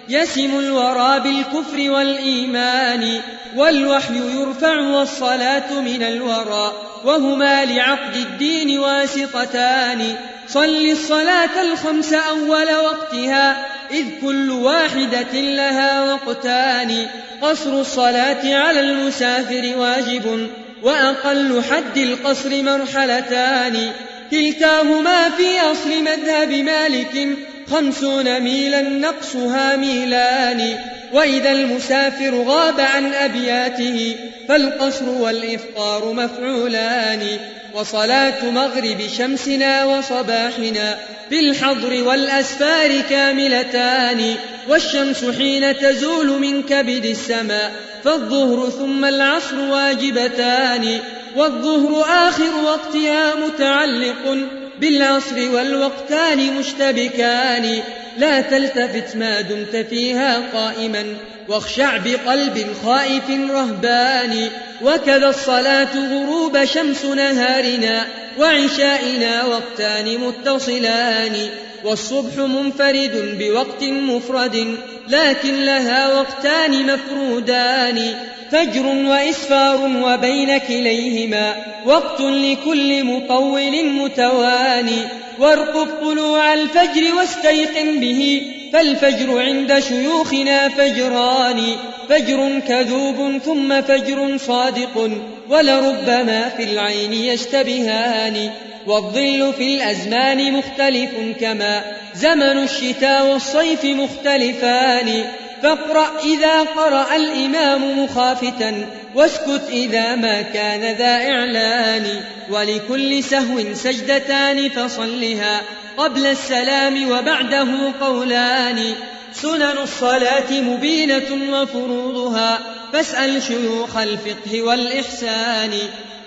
يسم الورى بالكفر والإيمان. والوحي يرفع والصلاة من الورى وهما لعقد الدين واسطتان. صل الصلاة الخمس أول وقتها إذ كل واحدة لها وقتان. قصر الصلاة على المسافر واجب وأقل حد القصر مرحلتان. كلتاهما في أصل مذهب مالك خمسون ميلا نقصها ميلان. وإذا المسافر غاب عن أبياته فالقصر والإفطار مفعولان. وصلاة مغرب شمسنا وصباحنا في الحضر والأسفار كاملتان والشمس حين تزول من كبد السماء فالظهر ثم العصر واجبتان والظهر آخر وقتها متعلق بالعصر والوقتان مشتبكان. لا تلتفت ما دمت فيها قائما. واخشع بقلب خائف رهبان وكذا الصلاة غروب شمس نهارنا وعشائنا وقتان متصلان والصبح منفرد بوقت مفرد لكن لها وقتان مفرودان فجر وإسفار وبين كليهما وقت لكل مطول متواني وارقب طلوع الفجر واستيقن به فالفجر عند شيوخنا فجران فجر كذوب ثم فجر صادق ولربما في العين يشتبهان. والظل في الأزمان مختلف كما زمن الشتاء والصيف مختلفان. فاقرأ إذا قرأ الإمام مخافتا واسكت إذا ما كان ذا إعلان. ولكل سهو سجدتان فصلها قبل السلام وبعده قولان. سنن الصلاة مبينة وفروضها فاسأل شيوخ الفقه والإحسان.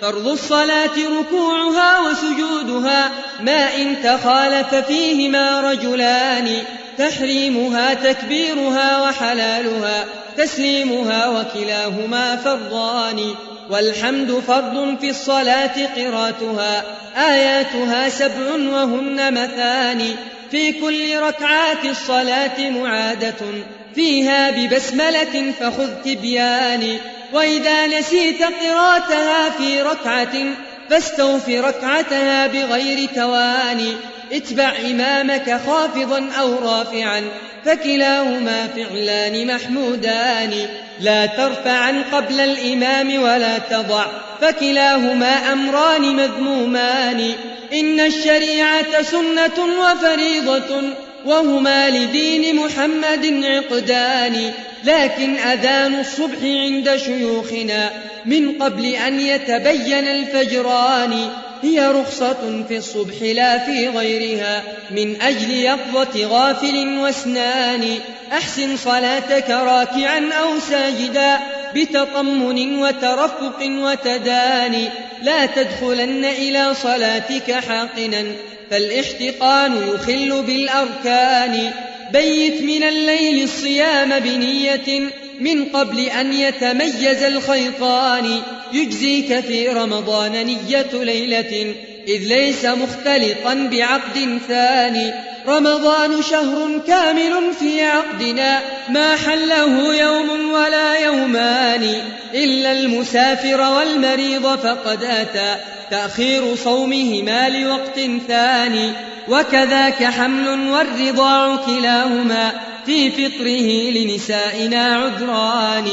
فرض الصلاة ركوعها وسجودها ما إن تخالف فيهما رجلان. تحريمها تكبيرها وحلالها. تسليمها وكلاهما فرضان. والحمد فرض في الصلاة قراتها آياتها سبع وهن مثاني في كل ركعات الصلاة معادة. فيها ببسملة فخذ تبيان. وإذا نسيت قراتها في ركعة فاستوف ركعتها بغير تواني اتبع إمامك خافضا أو رافعا فكلاهما فعلان محمودان. لا ترفعا قبل الإمام ولا تضع فكلاهما أمران مذمومان. إن الشريعة سنة وفريضة وهما لدين محمد عقدان. لكن أذان الصبح عند شيوخنا من قبل أن يتبين الفجران. هي رخصة في الصبح لا في غيرها. من أجل يقظة غافل واسنان أحسن صلاتك راكعا أو ساجدا بتطمن وترفق وتداني لا تدخلن إلى صلاتك حاقنا فالاحتقان يخل بالأركان. بيت من الليل الصيام بنية من قبل أن يتميز الخيطان. يجزيك في رمضان نية ليلة إذ ليس مختلطا بعقد ثاني. رمضان شهر كامل في عقدنا. ما حله يوم ولا يومان إلا المسافر والمريض فقد أتى. تأخير صومهما لوقت ثاني. وكذاك حمل والرضاع كلاهما في فطره لنسائنا عذران.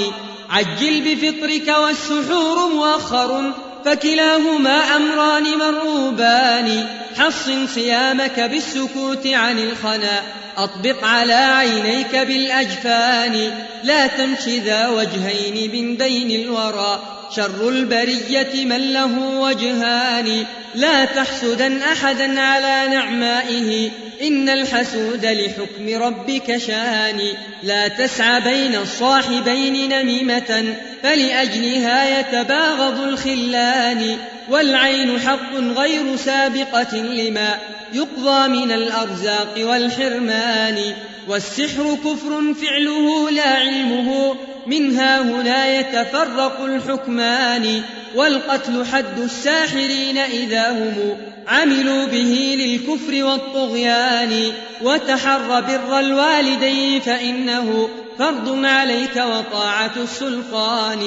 عجل بفطرك والسحور مؤخر فكلاهما أمران مرغوبان. حصن صيامك بالسكوت عن الخنا. أطبق على عينيك بالأجفان. لا تمش ذا وجهين من بين الورى. شر البرية من له وجهان. لا تحسدن أحدا على نعمائه. إن الحسود لحكم ربك شان. لا تسعى بين الصاحبين نميمة. فلأجلها يتباغض الخلان. والعين حق غير سابقة لما يقضى من الأرزاق والحرمان والسحر كفر فعله لا علمه منها هنا يتفرق الحكمان والقتل حد الساحرين إذا هم عملوا به للكفر والطغيان. وتحر بر الوالدين فإنه فرض عليك وطاعة السلطان.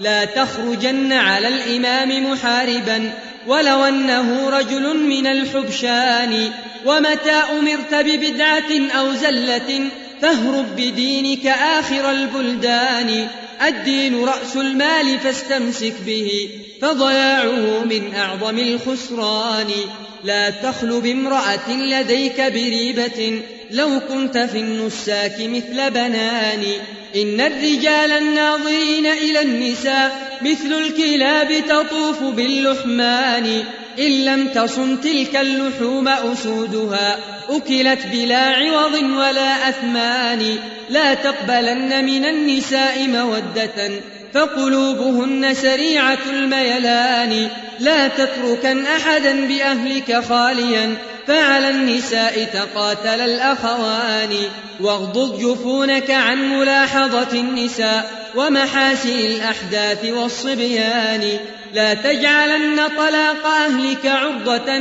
لا تخرجن على الإمام محاربا ولو أنه رجل من الحبشان ومتى أمرت ببدعة أو زلة فاهرب بدينك آخر البلدان. الدين رأس المال فاستمسك به فضياعه من أعظم الخسران. لا تخل بامرأة لديك بريبة لو كنت في النساك مثل بنان. إن الرجال الناظرين إلى النساء مثل الكلاب تطوف باللحمان. إن لم تصن تلك اللحوم أسودها أكلت بلا عوض ولا أثمان. لا تقبلن من النساء مودة فقلوبهن سريعة الميلان. لا تتركن أحدا بأهلك خاليا فعلى النساء تقاتل الأخوان. واغضض جفونك عن ملاحظة النساء ومحاسن الأحداث والصبيان. لا تجعلن طلاق أهلك عرضة.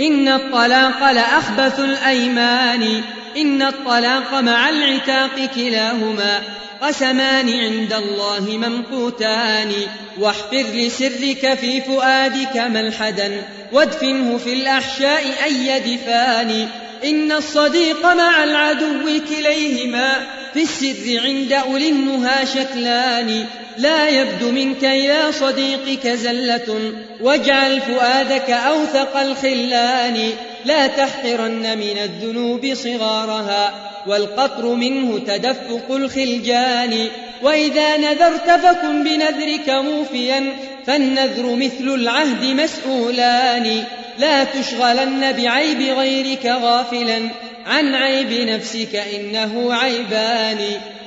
إن الطلاق لأخبث الأيمان. إن الطلاق مع العتاق كلاهما قسمان عند الله ممقوتان واحفر لسرك في فؤادك ملحدا وادفنه في الأحشاء أي دفان. إن الصديق مع العدو كليهما في السر عند أولي النهى شكلان لا يبدو منك يا صديقك زلة واجعل فؤادك أوثق الخلان. لا تحقرن من الذنوب صغارها والقطر منه تدفق الخلجان. وإذا نذرت فكن بنذرك موفيا فالنذر مثل العهد مسؤولان. لا تشغلن بعيب غيرك غافلا عن عيب نفسك إنه عيبان.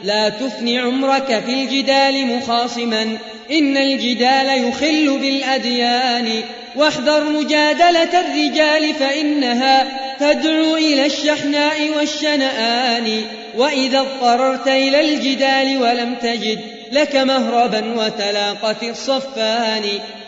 لا تفن عمرك في الجدال مخاصما. إن الجدال يخل بالأديان. واحذر مجادلة الرجال فإنها تدعو إلى الشحناء والشنآن. وإذا اضطررت إلى الجدال ولم تجد لك مهربا وتلاق في الصفان.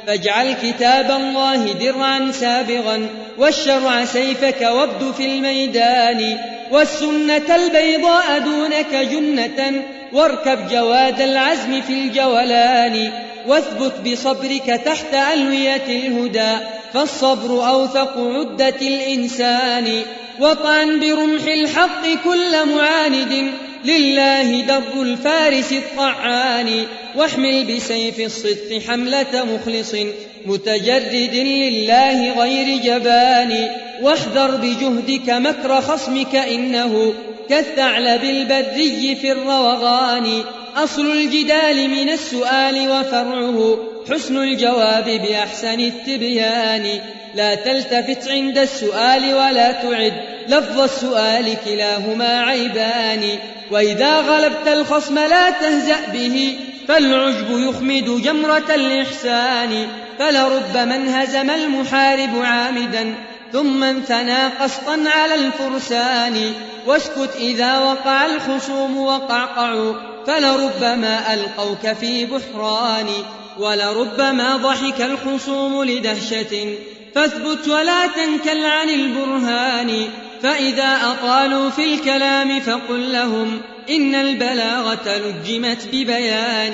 فاجعل كتاب الله درعا سابغا والشرع سيفك وابد في الميدان والسنة البيضاء دونك جنة واركب جواد العزم في الجولان واثبت بصبرك تحت ألوية الهدى فالصبر أوثق عدة الإنسان وطعن برمح الحق كل معاند. لله درب الفارس الطعان واحمل بسيف الصدق حملة مخلص متجرد لله غير جبان. واحذر بجهدك مكر خصمك إنه كالثعلب البري في الروغان. أصل الجدال من السؤال وفرعه حسن الجواب بأحسن التبيان. لا تلتفت عند السؤال ولا تعد. لفظ السؤال كلاهما عيبان. وإذا غلبت الخصم لا تهزأ به. فالعجب يخمد جمرة الإحسان. فلربما انهزم المحارب عامدا. ثم انثنى قسطا على الفرسان. واسكت إذا وقع الخصوم وقعقعوا فلربما ألقوك في بحران. ولربما ضحك الخصوم لدهشة. فاثبت ولا تنكل عن البرهان. فإذا أطالوا في الكلام فقل لهم إن البلاغة لجمت ببيان.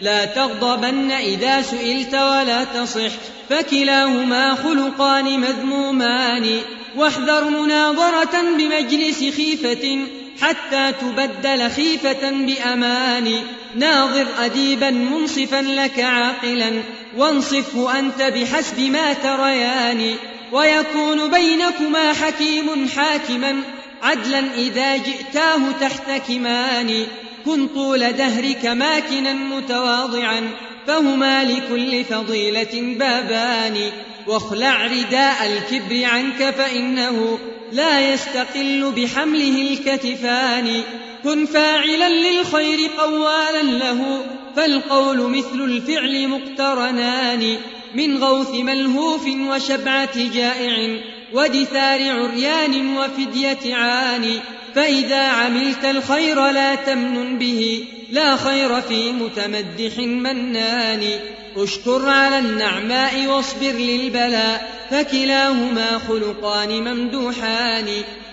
لا تغضبن إذا سئلت ولا تصح فكلاهما خلقان مذمومان. واحذر مناظرة بمجلس خيفة حتى تبدل خيفة بأمان. ناظر أديبا منصفا لك عاقلا وانصفه أنت بحسب ما تريان. ويكون بينكما حكيم حاكما عدلا إذا جئتاه تحتكمان كن طول دهرك ماكنا متواضعا فهما لكل فضيلة بابان. واخلع رداء الكبر عنك فإنه لا يستقل بحمله الكتفان. كن فاعلا للخير قوالا له فالقول مثل الفعل مقترنان. من غوث ملهوف وشبعة جائع ودثار عريان وفدية عاني فإذا عملت الخير لا تمنن به لا خير في متمدح منان. اشكر على النعماء واصبر للبلاء فكلاهما خلقان ممدوحان.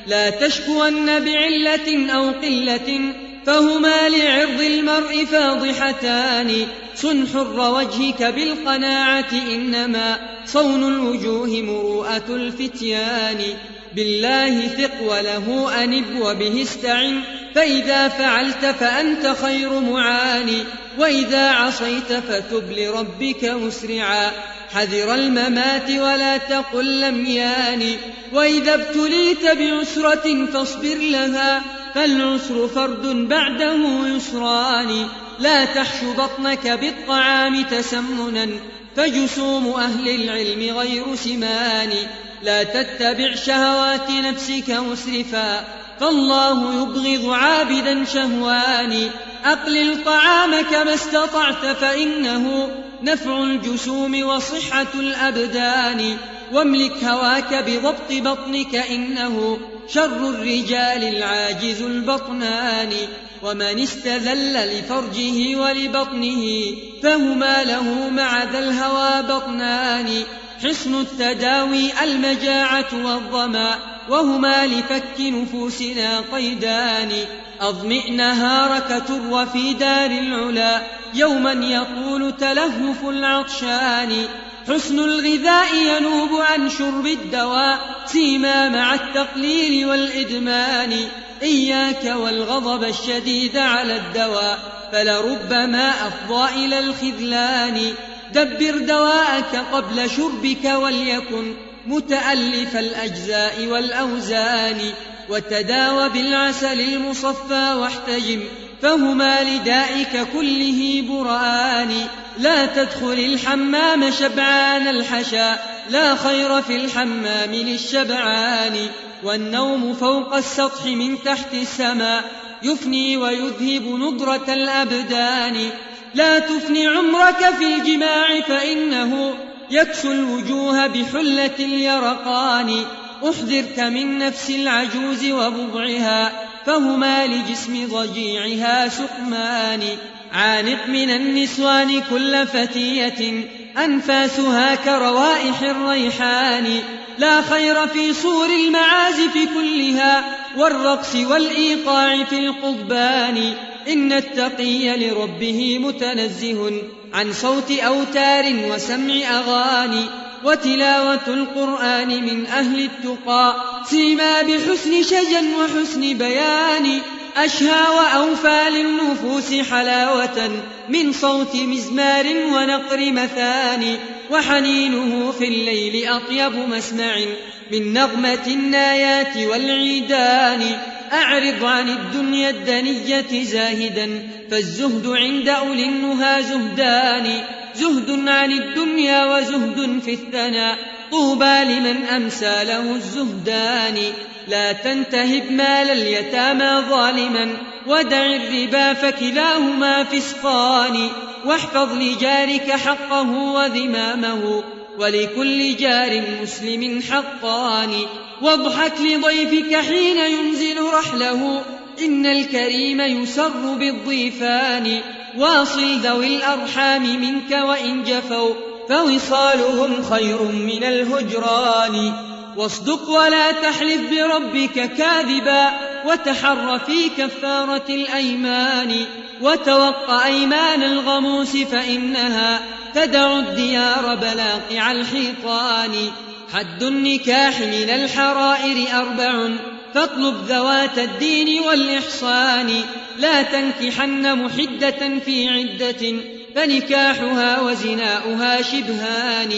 لا تشكون بعلة أو قلة فهما لعرض المرء فاضحتان. صن حر وجهك بالقناعة إنما صون الوجوه مروءة الفتيان. بالله ثق وله أنب وبه استعن. فإذا فعلت فأنت خير معاني وإذا عصيت فتب لربك مسرعا. حذر الممات ولا تقل لم ياني وإذا ابتليت بعسرة فاصبر لها فالعسر فرد بعده يسران. لا تحش بطنك بالطعام تسمنا فجسوم أهل العلم غير سمان. لا تتبع شهوات نفسك مسرفا. فالله يبغض عابدا شهوان أقلل طعامك ما استطعت فإنه نفع الجسوم وصحة الأبدان. واملك هواك بضبط بطنك إنه شر الرجال العاجز البطنان. ومن استذل لفرجه ولبطنه فهما له مع ذا الهوى بطنان. حصن التداوي المجاعة والظمأ وهما لفك نفوسنا قيدان. أضمئ نهارك تر في دار العلا يوما يطول تلهف العطشان. حسن الغذاء ينوب عن شرب الدواء سيما مع التقليل والإدمان. إياك والغضب الشديد على الدواء فلربما أفضى إلى الخذلان. دبر دواءك قبل شربك وليكن متألف الأجزاء والأوزان وتداوى بالعسل المصفى واحتجم فهما لدائك كله برآن. لا تدخل الحمام شبعان الحشا لا خير في الحمام للشبعان. والنوم فوق السطح من تحت السماء يفني ويذهب نضرة الأبدان. لا تفني عمرك في الجماع فإنه يكسو الوجوه بحلة اليرقان. أحذرك من نفس العجوز وبضعها فهما لجسم ضجيعها سقمان. عانق من النسوان كل فتية أنفاسها كروائح الريحان. لا خير في صور المعازف كلها والرقص والإيقاع في القضبان. إن التقي لربه متنزه عن صوت أوتار وسمع أغاني وتلاوة القرآن من أهل التقى سيما بحسن شجا وحسن بيان أشهى وأوفى للنفوس حلاوة من صوت مزمار ونقر مثاني وحنينه في الليل أطيب مسمع من نغمة النايات والعيدان أعرض عن الدنيا الدنية زاهدا فالزهد عند أولي النهى زهدان. زهد عن الدنيا وزهد في الثناء طوبى لمن أمسى له الزهدان. لا تنتهب مال اليتامى ظالما ودع الربا فكلاهما فسقان. واحفظ لجارك حقه وذمامه ولكل جار مسلم حقان. واضحك لضيفك حين ينزل رحله. إن الكريم يسر بالضيفان. واصل ذوي الأرحام منك وإن جفوا. فوصالهم خير من الهجران. واصدق ولا تحلف بربك كاذبا. وتحر في كفارة الأيمان. وتوق أيمان الغموس فإنها تدع الديار بلاقع الحيطان. حد النكاح من الحرائر أربع فاطلب ذوات الدين والإحصان. لا تنكحن محدة في عدة فنكاحها وزناؤها شبهان.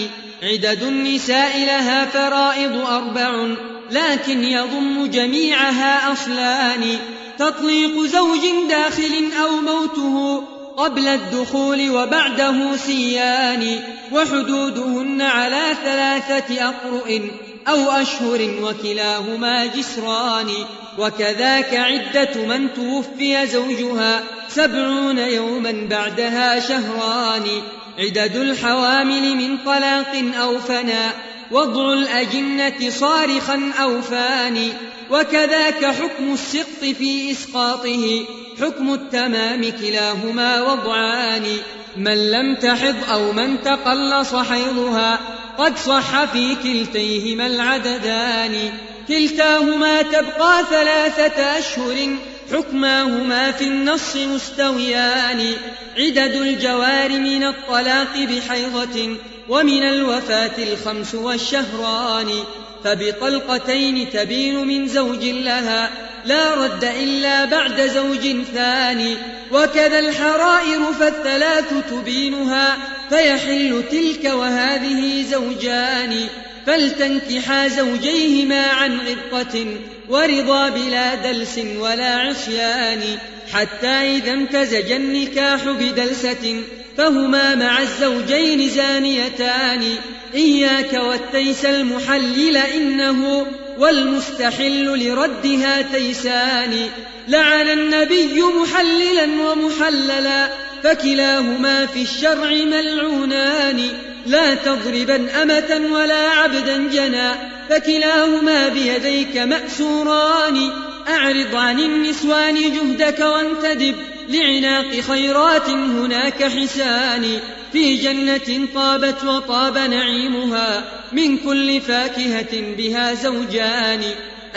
عدد النساء لها فرائض أربع لكن يضم جميعها أصلان. تطليق زوج داخل أو موته قبل الدخول وبعده سيان. وحدودهن على ثلاثة أقرؤ أو أشهر وكلاهما جسران. وكذاك عدة من توفي زوجها سبعون يوما بعدها شهران. عدد الحوامل من طلاق أو فناء وضع الأجنة صارخا أو فاني وكذاك حكم السقط في إسقاطه. حكم التمام كلاهما وضعان من لم تحض أو من تقلص حيضها قد صح في كلتيهما العددان. كلتاهما تبقى ثلاثة أشهر حكماهما في النص مستويان. عدد الجوار من الطلاق بحيضة ومن الوفاة الخمس والشهران فبطلقتين تبين من زوج لها لا رد إلا بعد زوج ثاني وكذا الحرائر فالثلاث تبينها فيحل تلك وهذه زوجان. فلتنكحا زوجيهما عن غبطة ورضا بلا دلس ولا عصيان حتى إذا امتزج النكاح بدلسة. فهما مع الزوجين زانيتان. إياك والتيس المحلل إنه والمستحل لردها تيسان لعن النبي محللا ومحللا فكلاهما في الشرع ملعونان. لا تضربا أمة ولا عبدا جنا فكلاهما بيديك مأسوران. أعرض عن النسوان جهدك وانتدب لعناق خيرات هناك حسان في جنة طابت وطاب نعيمها من كل فاكهة بها زوجان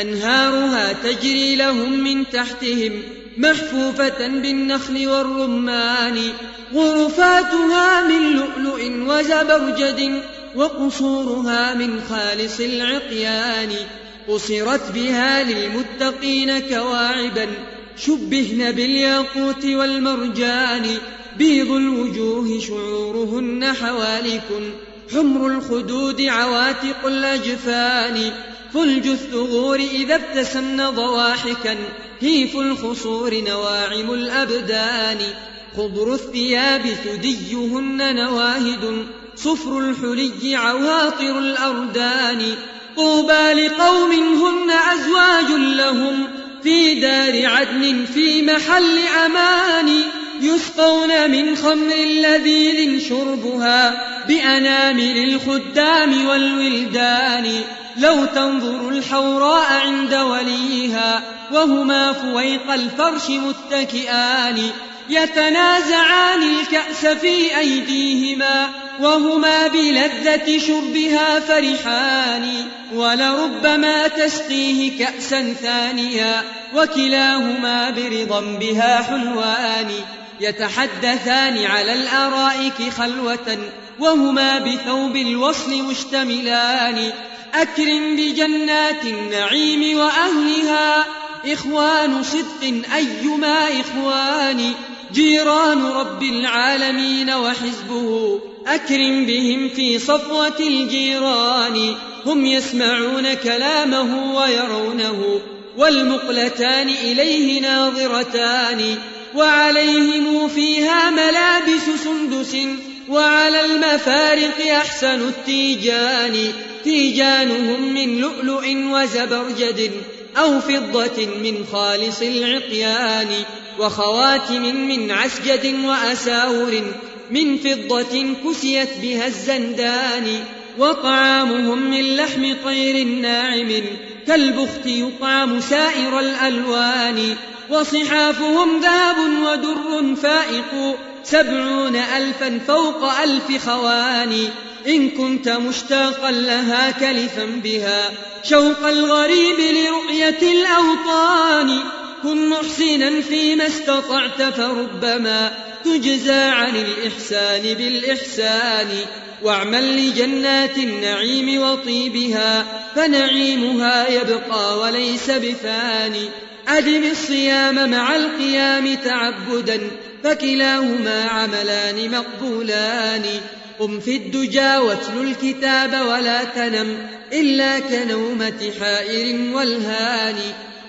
أنهارها تجري لهم من تحتهم محفوفة بالنخل والرمان غرفاتها من لؤلؤ وزبرجد وقصورها من خالص العقيان قصرت بها للمتقين كواعبا شبهن بالياقوت والمرجان بيض الوجوه شعورهن حوالك حمر الخدود عواتق الأجفان. فلج الثغور إذا ابتسمن ضواحكا هيف الخصور نواعم الأبدان. خضر الثياب ثديهن نواهد صفر الحلي عواطر الأردان. طوبى لقوم هن أزواج لهم في دار عدن في محل أمان يسقون من خمر لذيذ شربها بأنامل الخدام والولدان. لو تنظر الحوراء عند وليها وهما فويق الفرش متكئان. يتنازعان الكأس في أيديهما وهما بلذة شربها فرحان ولربما تسقيه كأسا ثانيا وكلاهما برضا بها حلوان يتحدثان على الأرائك خلوة وهما بثوب الوصل مشتملان أكرم بجنات النعيم وأهلها إخوان صدق أيما إخوان جيران رب العالمين وحزبه أكرم بهم في صفوة الجيران. هم يسمعون كلامه ويرونه والمقلتان إليه ناظرتان. وعليهم فيها ملابس سندس وعلى المفارق أحسن التيجان. تيجانهم من لؤلؤ وزبرجد أو فضة من خالص العقيان وخواتم من عسجد وأساور من فضة كسيت بها الزندان وطعامهم من لحم طير ناعم كالبخت يطعم سائر الألوان وصحافهم ذهب ودر فائق سبعون ألفا فوق ألف خوان إن كنت مشتاقا لها كلفا بها شوق الغريب لرؤية الأوطان كن محسنا فيما استطعت فربما تجزى عن الإحسان بالإحسان واعمل لجنات النعيم وطيبها فنعيمها يبقى وليس بفاني أدم الصيام مع القيام تعبدا فكلاهما عملان مقبولان قم في الدجى واتل الكتاب ولا تنم إلا كنومة حائر والهان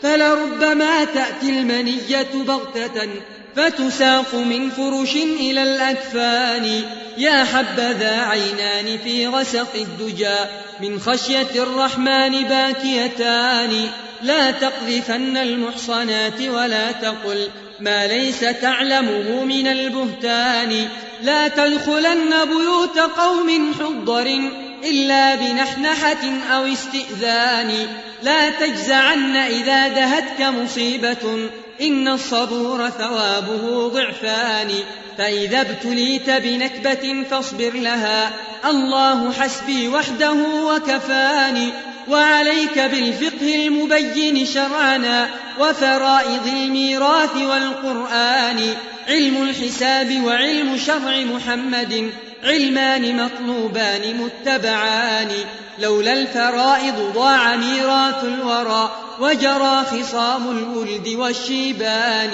فلربما تأتي المنية بغتة فتساق من فرش إلى الأكفان. يا حبذا عينان في غسق الدجى من خشية الرحمن باكيتان. لا تقذفن المحصنات ولا تقل ما ليس تعلمه من البهتان. لا تدخلن بيوت قوم حضر إلا بنحنحة أو استئذان. لا تجزعن إذا دهتك مصيبة. إن الصبور ثوابه ضعفان. فإذا ابتليت بنكبة فاصبر لها. الله حسبي وحده وكفاني. وعليك بالفقه المبين شرعنا. وفرائض الميراث والقرآن. علم الحساب وعلم شرع محمد. علمان مطلوبان متبعان لولا الفرائض ضاع ميراث الورى وجرى خصام الولد والشيبان.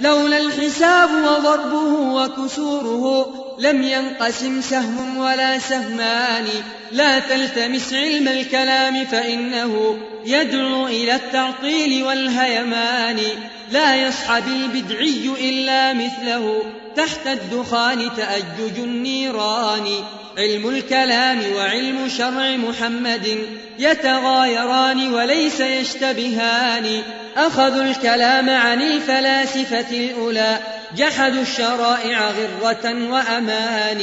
لولا الحساب وضربه وكسوره لم ينقسم سهم ولا سهمان. لا تلتمس علم الكلام فإنه يدعو إلى التعطيل والهيمان. لا يصحب البدعي إلا مثله تحت الدخان تأجج النيران. علم الكلام وعلم شرع محمد يتغايران وليس يشتبهان. أخذوا الكلام عن الفلاسفة الأولى جحدوا الشرائع غرة وأمان.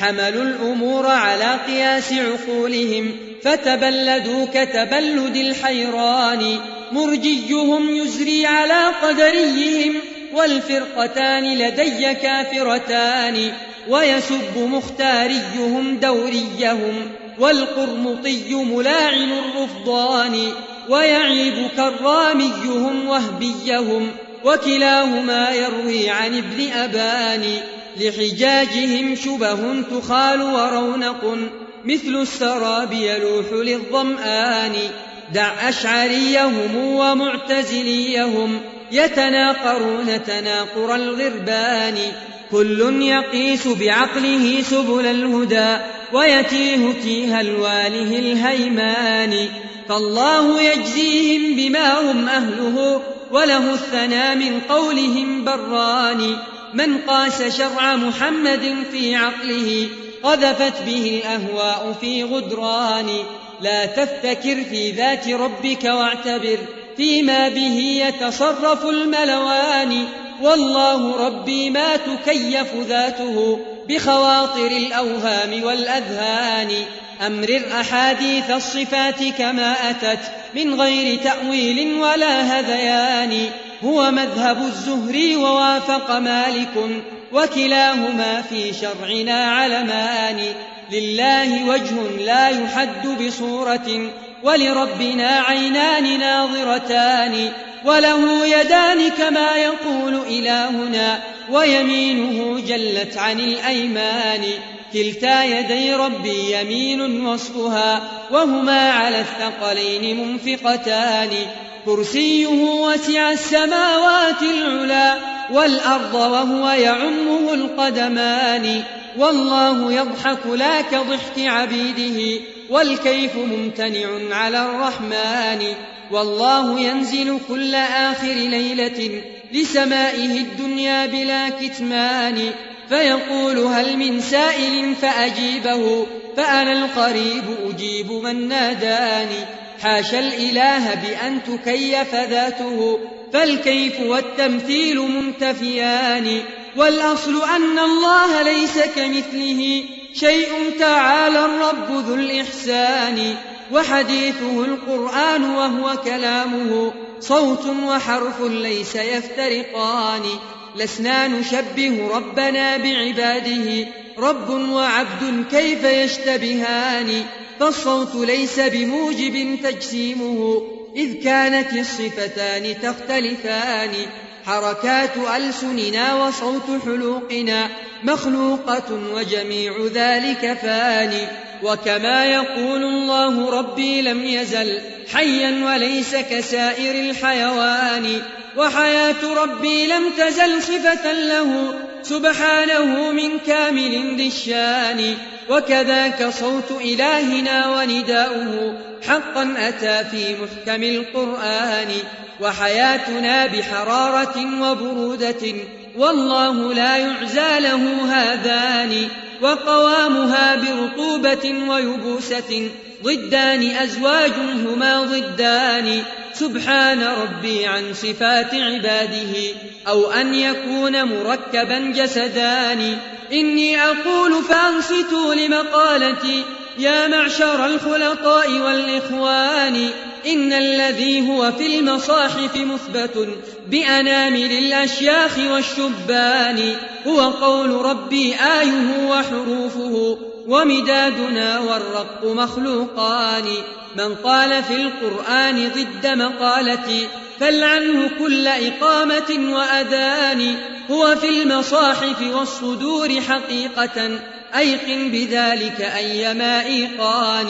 حملوا الأمور على قياس عقولهم فتبلدوا كتبلد الحيران. مرجيهم يزري على قدريهم والفرقتان لدي كافرتان ويسب مختاريهم دوريهم والقرمطي ملاعن الرفضان ويعيب كراميهم وهبيهم وكلاهما يروي عن ابن أبان. لحجاجهم شبه تخال ورونق مثل السراب يلوح للظمآن. دع أشعريهم ومعتزليهم يتناقرون تناقر الغربان. كل يقيس بعقله سبل الهدى ويتيه تيه الواله الهيمان. فالله يجزيهم بما هم أهله وله الثنى من قولهم بران. من قاس شرع محمد في عقله قذفت به الأهواء في غدران. لا تفتكر في ذات ربك واعتبر فيما به يتصرف الملوان. والله ربي ما تكيف ذاته بخواطر الأوهام والأذهان. أمرر أحاديث الصفات كما أتت من غير تأويل ولا هذيان. هو مذهب الزهري ووافق مالك وكلاهما في شرعنا علمان لله وجه لا يحد بصورة ولربنا عينان ناظرتان وله يدان كما يقول إلهنا ويمينه جلت عن الأيمان كلتا يدي ربي يمين وصفها وهما على الثقلين منفقتان كرسيه وسع السماوات العلا والأرض وهو يعمه القدمان والله يضحك لا كضحك عبيده والكيف ممتنع على الرحمن. والله ينزل كل آخر ليلة لسمائه الدنيا بلا كتمان. فيقول هل من سائل فأجيبه. فأنا القريب أجيب من ناداني. حاشا الإله بأن تكيف ذاته. فالكيف والتمثيل منتفيان. والأصل أن الله ليس كمثله. شيء تعالى الرب ذو الإحسان وحديثه القرآن وهو كلامه صوت وحرف ليس يفترقان. لسنا نشبه ربنا بعباده رب وعبد كيف يشتبهان؟ فالصوت ليس بموجب تجسيمه إذ كانت الصفتان تختلفان. حركات ألسننا وصوت حلوقنا مخلوقة وجميع ذلك فاني وكما يقول الله ربي لم يزل حيا وليس كسائر الحيوان. وحياة ربي لم تزل صفة له سبحانه من كامل ذي الشان. وكذاك صوت إلهنا ونداؤه حقا أتى في محكم القرآن. وحياتنا بحرارة وبرودة والله لا يعزى له هذان وقوامها برطوبة ويبوسة ضدان أزواج هما ضدان سبحان ربي عن صفات عباده أو أن يكون مركبا جسدان إني أقول فأنصتوا لمقالتي يا معشر الخلطاء والإخوان إن الذي هو في المصاحف مثبت بأنامل الأشياخ والشبان. هو قول ربي آيه وحروفه ومدادنا والرق مخلوقان. من قال في القرآن ضد مقالتي فلعنه كل إقامة وأذان. هو في المصاحف والصدور حقيقة أيقن بذلك أيما إيقان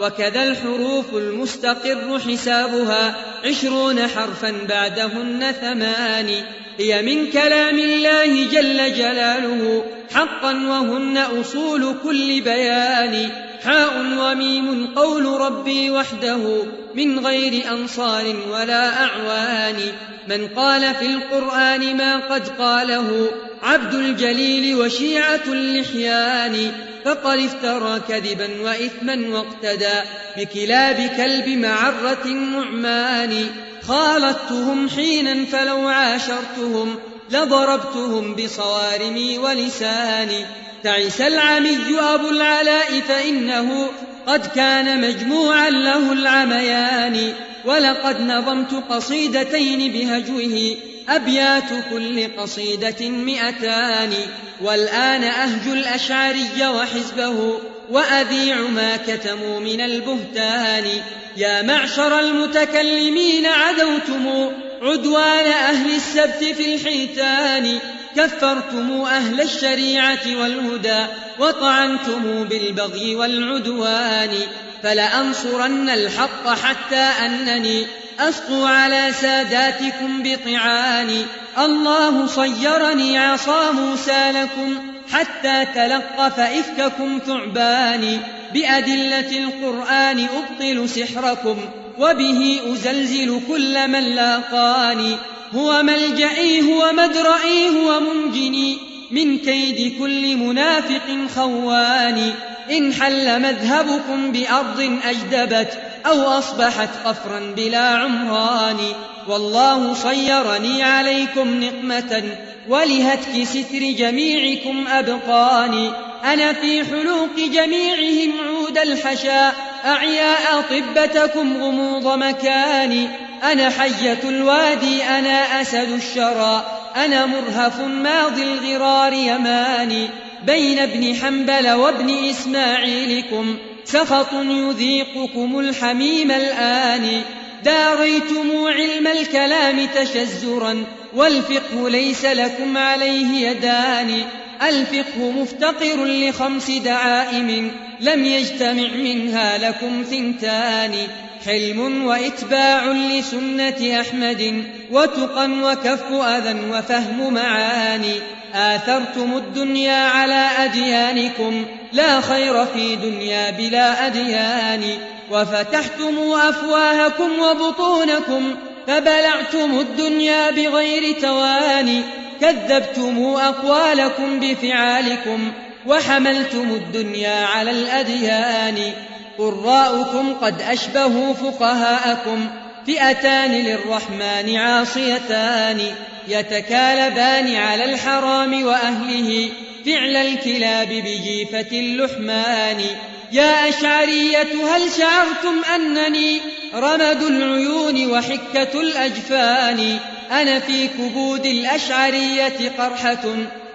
وكذا الحروف المستقر حسابها عشرون حرفا بعدهن ثمان هي من كلام الله جل جلاله حقا وهن أصول كل بيان حاء وميم قول ربي وحده من غير أنصار ولا أعوان من قال في القرآن ما قد قاله عبد الجليل وشيعة اللحيان فقد افترى كذبا وإثما واقتدى بكلاب كلب معرة نعمان. خالطتهم حينا فلو عاشرتهم لضربتهم بصوارمي ولساني. تعس العمي أبو العلاء فإنه قد كان مجموعا له العميان. ولقد نظمت قصيدتين بهجوه أبيات كل قصيدة مئتان والآن أهج الأشعري وحزبه وأذيع ما كتموا من البهتان. يا معشر المتكلمين عدوتم عدوان أهل السبت في الحيتان. كفرتم أهل الشريعة والهدى وطعنتم بالبغي والعدوان فلأنصرن الحق حتى أنني أسقو على ساداتكم بطعاني الله صيرني عصا موسى لكم حتى تلقف إفككم ثعباني بأدلة القرآن أبطل سحركم وبه أزلزل كل من لاقاني. هو ملجئي هو مدرئي هو منجني. من كيد كل منافق خوان. إن حل مذهبكم بأرض أجدبت أو أصبحت قفرا بلا عمران. والله صيرني عليكم نقمة ولهتك ستر جميعكم أبقاني أنا في حلوق جميعهم عود الحشا أعياء طبتكم غموض مكاني أنا حية الوادي أنا أسد الشرى أنا مرهف ماضي الغرار يماني. بين ابن حنبل وابن إسماعيلكم سخط يذيقكم الحميم الآن. داريتم علم الكلام تشزرا والفقه ليس لكم عليه يدان. الفقه مفتقر لخمس دعائم لم يجتمع منها لكم ثنتان. حلم وإتباع لسنة أحمد وتقى وكف أذى وفهم معاني. آثرتم الدنيا على أديانكم لا خير في دنيا بلا أديان. وفتحتم أفواهكم وبطونكم فبلعتم الدنيا بغير تواني كذبتم أقوالكم بفعالكم وحملتم الدنيا على الأديان. قراؤكم قد أشبهوا فقهاءكم. فئتان للرحمن عاصيتان يتكالبان على الحرام وأهله. فعل الكلاب بجيفة اللحمان. يا أشعرية هل شعرتم أنني رمد العيون وحكة الأجفان؟ أنا في كبود الأشعرية قرحة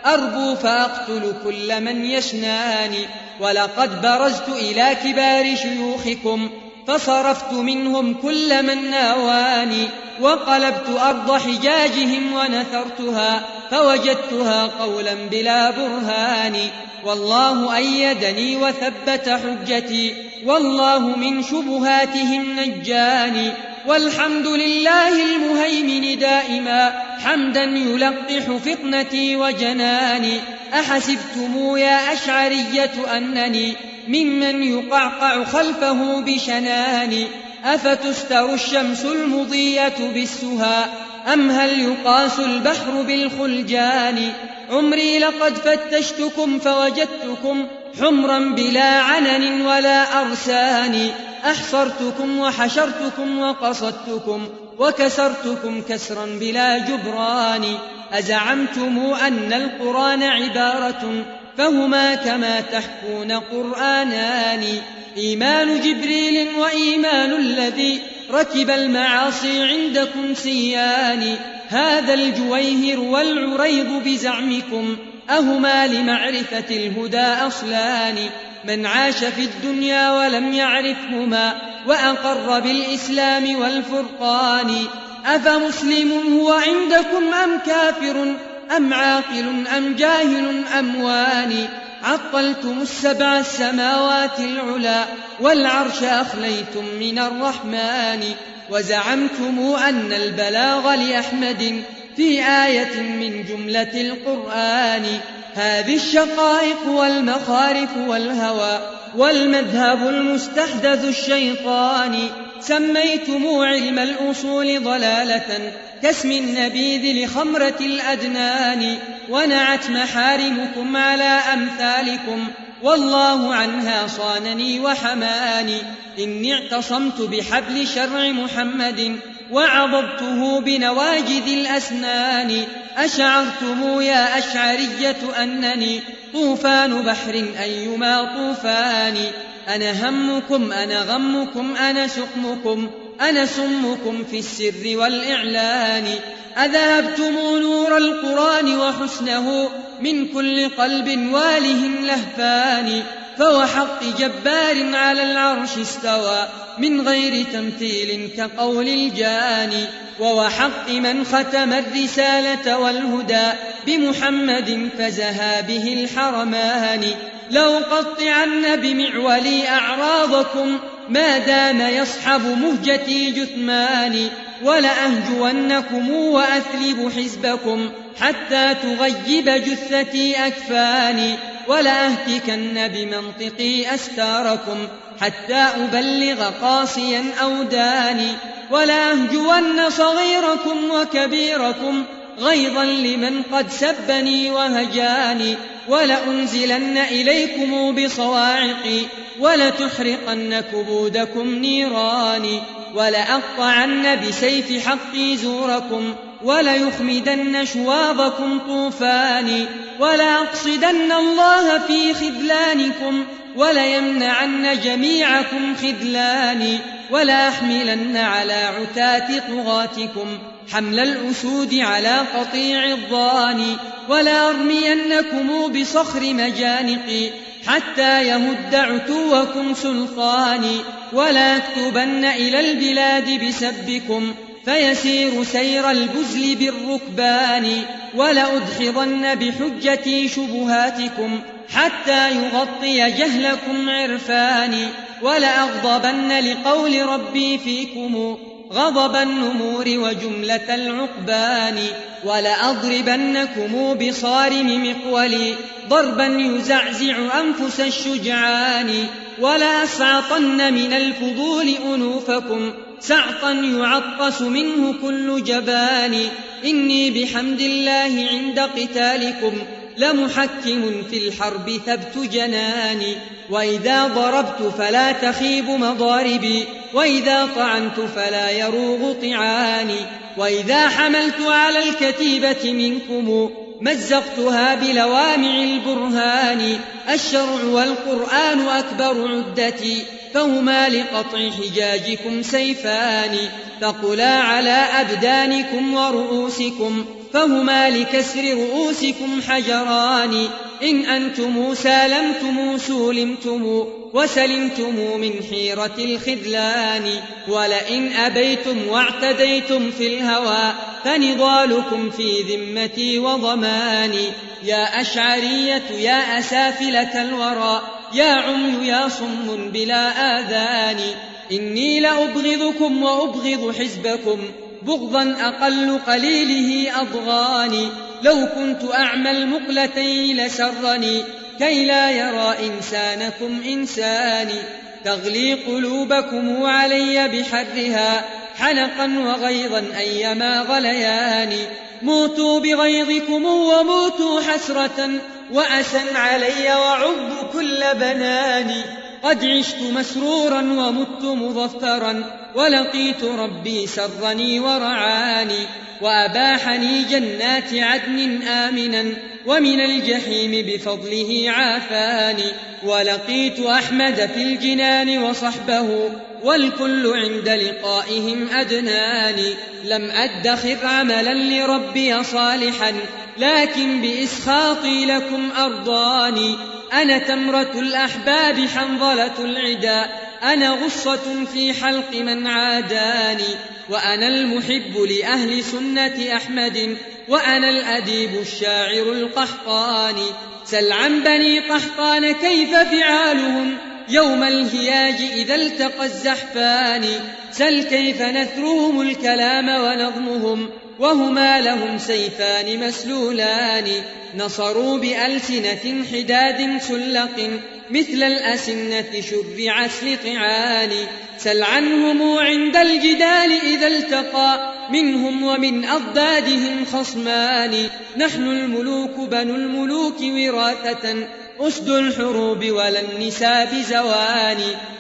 أربو فأقتل كل من يشناني ولقد برزت إلى كبار شيوخكم فصرفت منهم كل من ناواني وقلبت أرض حجاجهم ونثرتها فوجدتها قولا بلا برهان. والله أيدني وثبت حجتي والله من شبهاتهم نجاني. والحمد لله المهيمن دائما حمدا يلقح فطنتي وجناني. أحسبتم يا أشعرية أنني ممن يقعقع خلفه بشنان أفتستر الشمس المضية بالسها أم هل يقاس البحر بالخلجان؟ عمري لقد فتشتكم فوجدتكم حمرا بلا عنن ولا أرسان. أحصرتكم وحشرتكم وقصدتكم وكسرتكم كسرا بلا جبران. أزعمتم أن القرآن عبارة فهما كما تحكون قرآنان. إيمان جبريل وإيمان الذي ركب المعاصي عندكم سيان هذا الجويهر والعريض بزعمكم أهما لمعرفة الهدى أصلان. من عاش في الدنيا ولم يعرفهما وأقر بالإسلام والفرقان. أفمسلم هو عندكم أم كافر؟ أم عاقل أم جاهل أم واني عطلتم السبع السماوات العلا والعرش أخليتم من الرحمن وزعمتم أن البلاغ لأحمد في آية من جملة القرآن. هذه الشقائق والمخارف والهوى والمذهب المستحدث الشيطاني سميتم علم الأصول ضلالة كاسم النبيذ لخمرة الأدنان ونعت محارمكم على أمثالكم والله عنها صانني وحماني. إني اعتصمت بحبل شرع محمد وعضبته بنواجذ الأسنان. أشعرتم يا أشعرية أنني طوفان بحر أيما طوفان. أنا همكم أنا غمكم أنا سقمكم أنا سمكم في السر والإعلان؟ أذهبتم نور القرآن وحسنه من كل قلب واله لهفان؟ فوحق جبار على العرش استوى من غير تمثيل كقول الجاني ووحق من ختم الرسالة والهدى بمحمد فزها به الحرمان. لو قطعن بمعولي أعراضكم ما دام يصحب مهجتي جثماني ولأهجونكم وأثلب حزبكم حتى تغيب جثتي أكفاني ولأهتكن بمنطقي أستاركم حتى أبلغ قاصيا أو داني ولأهجون صغيركم وكبيركم غيظا لمن قد سبني وهجاني ولأنزلن إليكم بصواعقي ولتحرقن كبودكم نيراني ولأقطعن بسيف حقي زوركم وليخمدن شواظكم طوفاني ولأقصدن الله في خذلانكم وليمنعن جميعكم خذلاني ولأحملن على عتاة طغاتكم حمل الأسود على قطيع الضاني ولأرمينكم بصخر مجانقي حتى يهد عتوكم سلطاني ولا أكتبن إلى البلاد بسبكم فيسير سير البزل بالركبان ولأدحضن بحجتي شبهاتكم حتى يغطي جهلكم عرفاني ولأغضبن لقول ربي فيكم غضب النمور وجملة العقبان ولأضربنكم بصارم مقولي ضربا يزعزع أنفس الشجعان ولأسعطن من الفضول أنوفكم سعطا يعطس منه كل جبان إني بحمد الله عند قتالكم لمحكم في الحرب ثبت جناني وإذا ضربت فلا تخيب مضاربي وإذا طعنت فلا يروغ طعاني وإذا حملت على الكتيبة منكم مزقتها بلوامع البرهان الشرع والقرآن أكبر عدتي فهما لقطع حجاجكم سيفان فقلا على أبدانكم ورؤوسكم فهما لكسر رؤوسكم حجران. إن أنتم سالمتم سولمتم وسلمتم من حيرة الخذلان. ولئن أبيتم واعتديتم في الهوى فنضالكم في ذمتي وضماني. يا أشعرية يا أسافلة الورى يا عمي يا صم بلا آذان. إني لأبغضكم وأبغض حزبكم. بغضا أقل قليله أضغاني لو كنت أعمى المقلتين لسرني كي لا يرى إنسانكم إنساني تغلي قلوبكم علي بحرها حنقا وغيظا أيما غليان موتوا بغيظكم وموتوا حسرة وأسا علي وعب كل بناني قد عشت مسرورا ومت مظفرا ولقيت ربي سرني ورعاني وأباحني جنات عدن آمنا ومن الجحيم بفضله عافاني ولقيت أحمد في الجنان وصحبه والكل عند لقائهم أدناني لم أدخر عملا لربي صالحا لكن بإسخاطي لكم أرضاني أنا تمرة الأحباب حنظلة العدا أنا غصة في حلق من عاداني وأنا المحب لأهل سنة أحمد وأنا الأديب الشاعر القحطاني. سل عن بني قحطان كيف فعالهم؟ يوم الهياج إذا التقى الزحفان. سل كيف نثرهم الكلام ونظمهم؟ وهما لهم سيفان مسلولان. نصروا بألسنة حداد سلق مثل الأسنة شرعت لطعان. سل عنهم عند الجدال إذا التقى منهم ومن أضدادهم خصمان. نحن الملوك بنو الملوك وراثة أسد الحروب ولا النساء بزوان.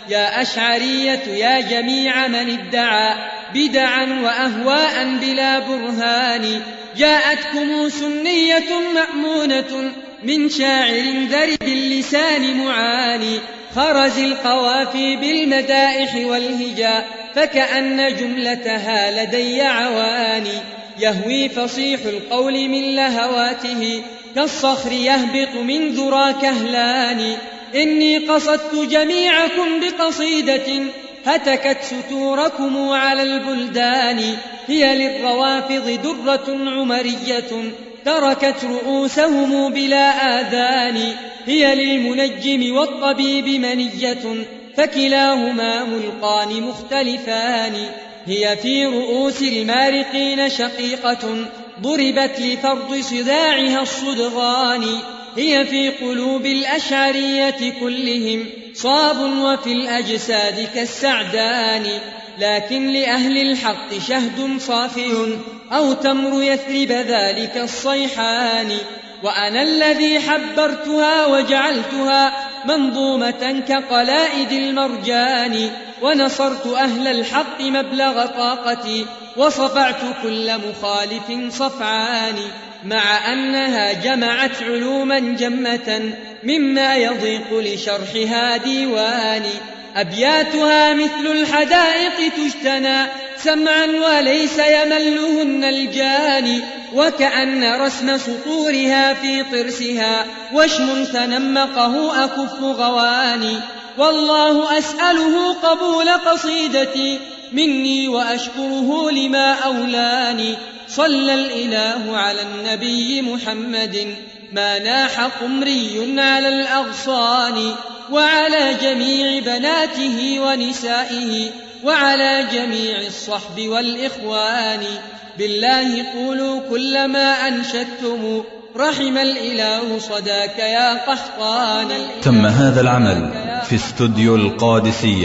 يا أشعرية يا جميع من ادعى بدعا وأهواء بلا برهان. جاءتكم سنية مأمونة من شاعر ذرب اللسان معاني خرز القوافي بالمدائح والهجاء فكأن جملتها لدي عواني يهوي فصيح القول من لهواته كالصخر يهبط من ذرى كهلان. إني قصدت جميعكم بقصيدة هتكت ستوركم على البلدان هي للروافض درة عمرية تركت رؤوسهم بلا آذان هي للمنجم والطبيب منية فكلاهما ملقان مختلفان هي في رؤوس المارقين شقيقة ضربت لفرض صداعها الصدغان. هي في قلوب الأشعرية كلهم صاب وفي الأجساد كالسعدان. لكن لأهل الحق شهد صافي أو تمر يثرب ذلك الصيحان. وأنا الذي حبرتها وجعلتها منظومة كقلائد المرجان. ونصرت أهل الحق مبلغ طاقتي وصفعت كل مخالف صفعان. مع أنها جمعت علوما جمة مما يضيق لشرحها ديواني أبياتها مثل الحدائق تجتنى سمعا وليس يملهن الجاني. وكأن رسم سطورها في طرسها وشم تنمقه أكف غواني. والله أسأله قبول قصيدتي مني وأشكره لما أولاني. صلى الإله على النبي محمد ما ناح قمري على الأغصان وعلى جميع بناته ونسائه وعلى جميع الصحب والإخوان. بالله قولوا كل ما أنشدتم رحم الإله صداك يا قحطان. تم هذا العمل في استوديو القادسية.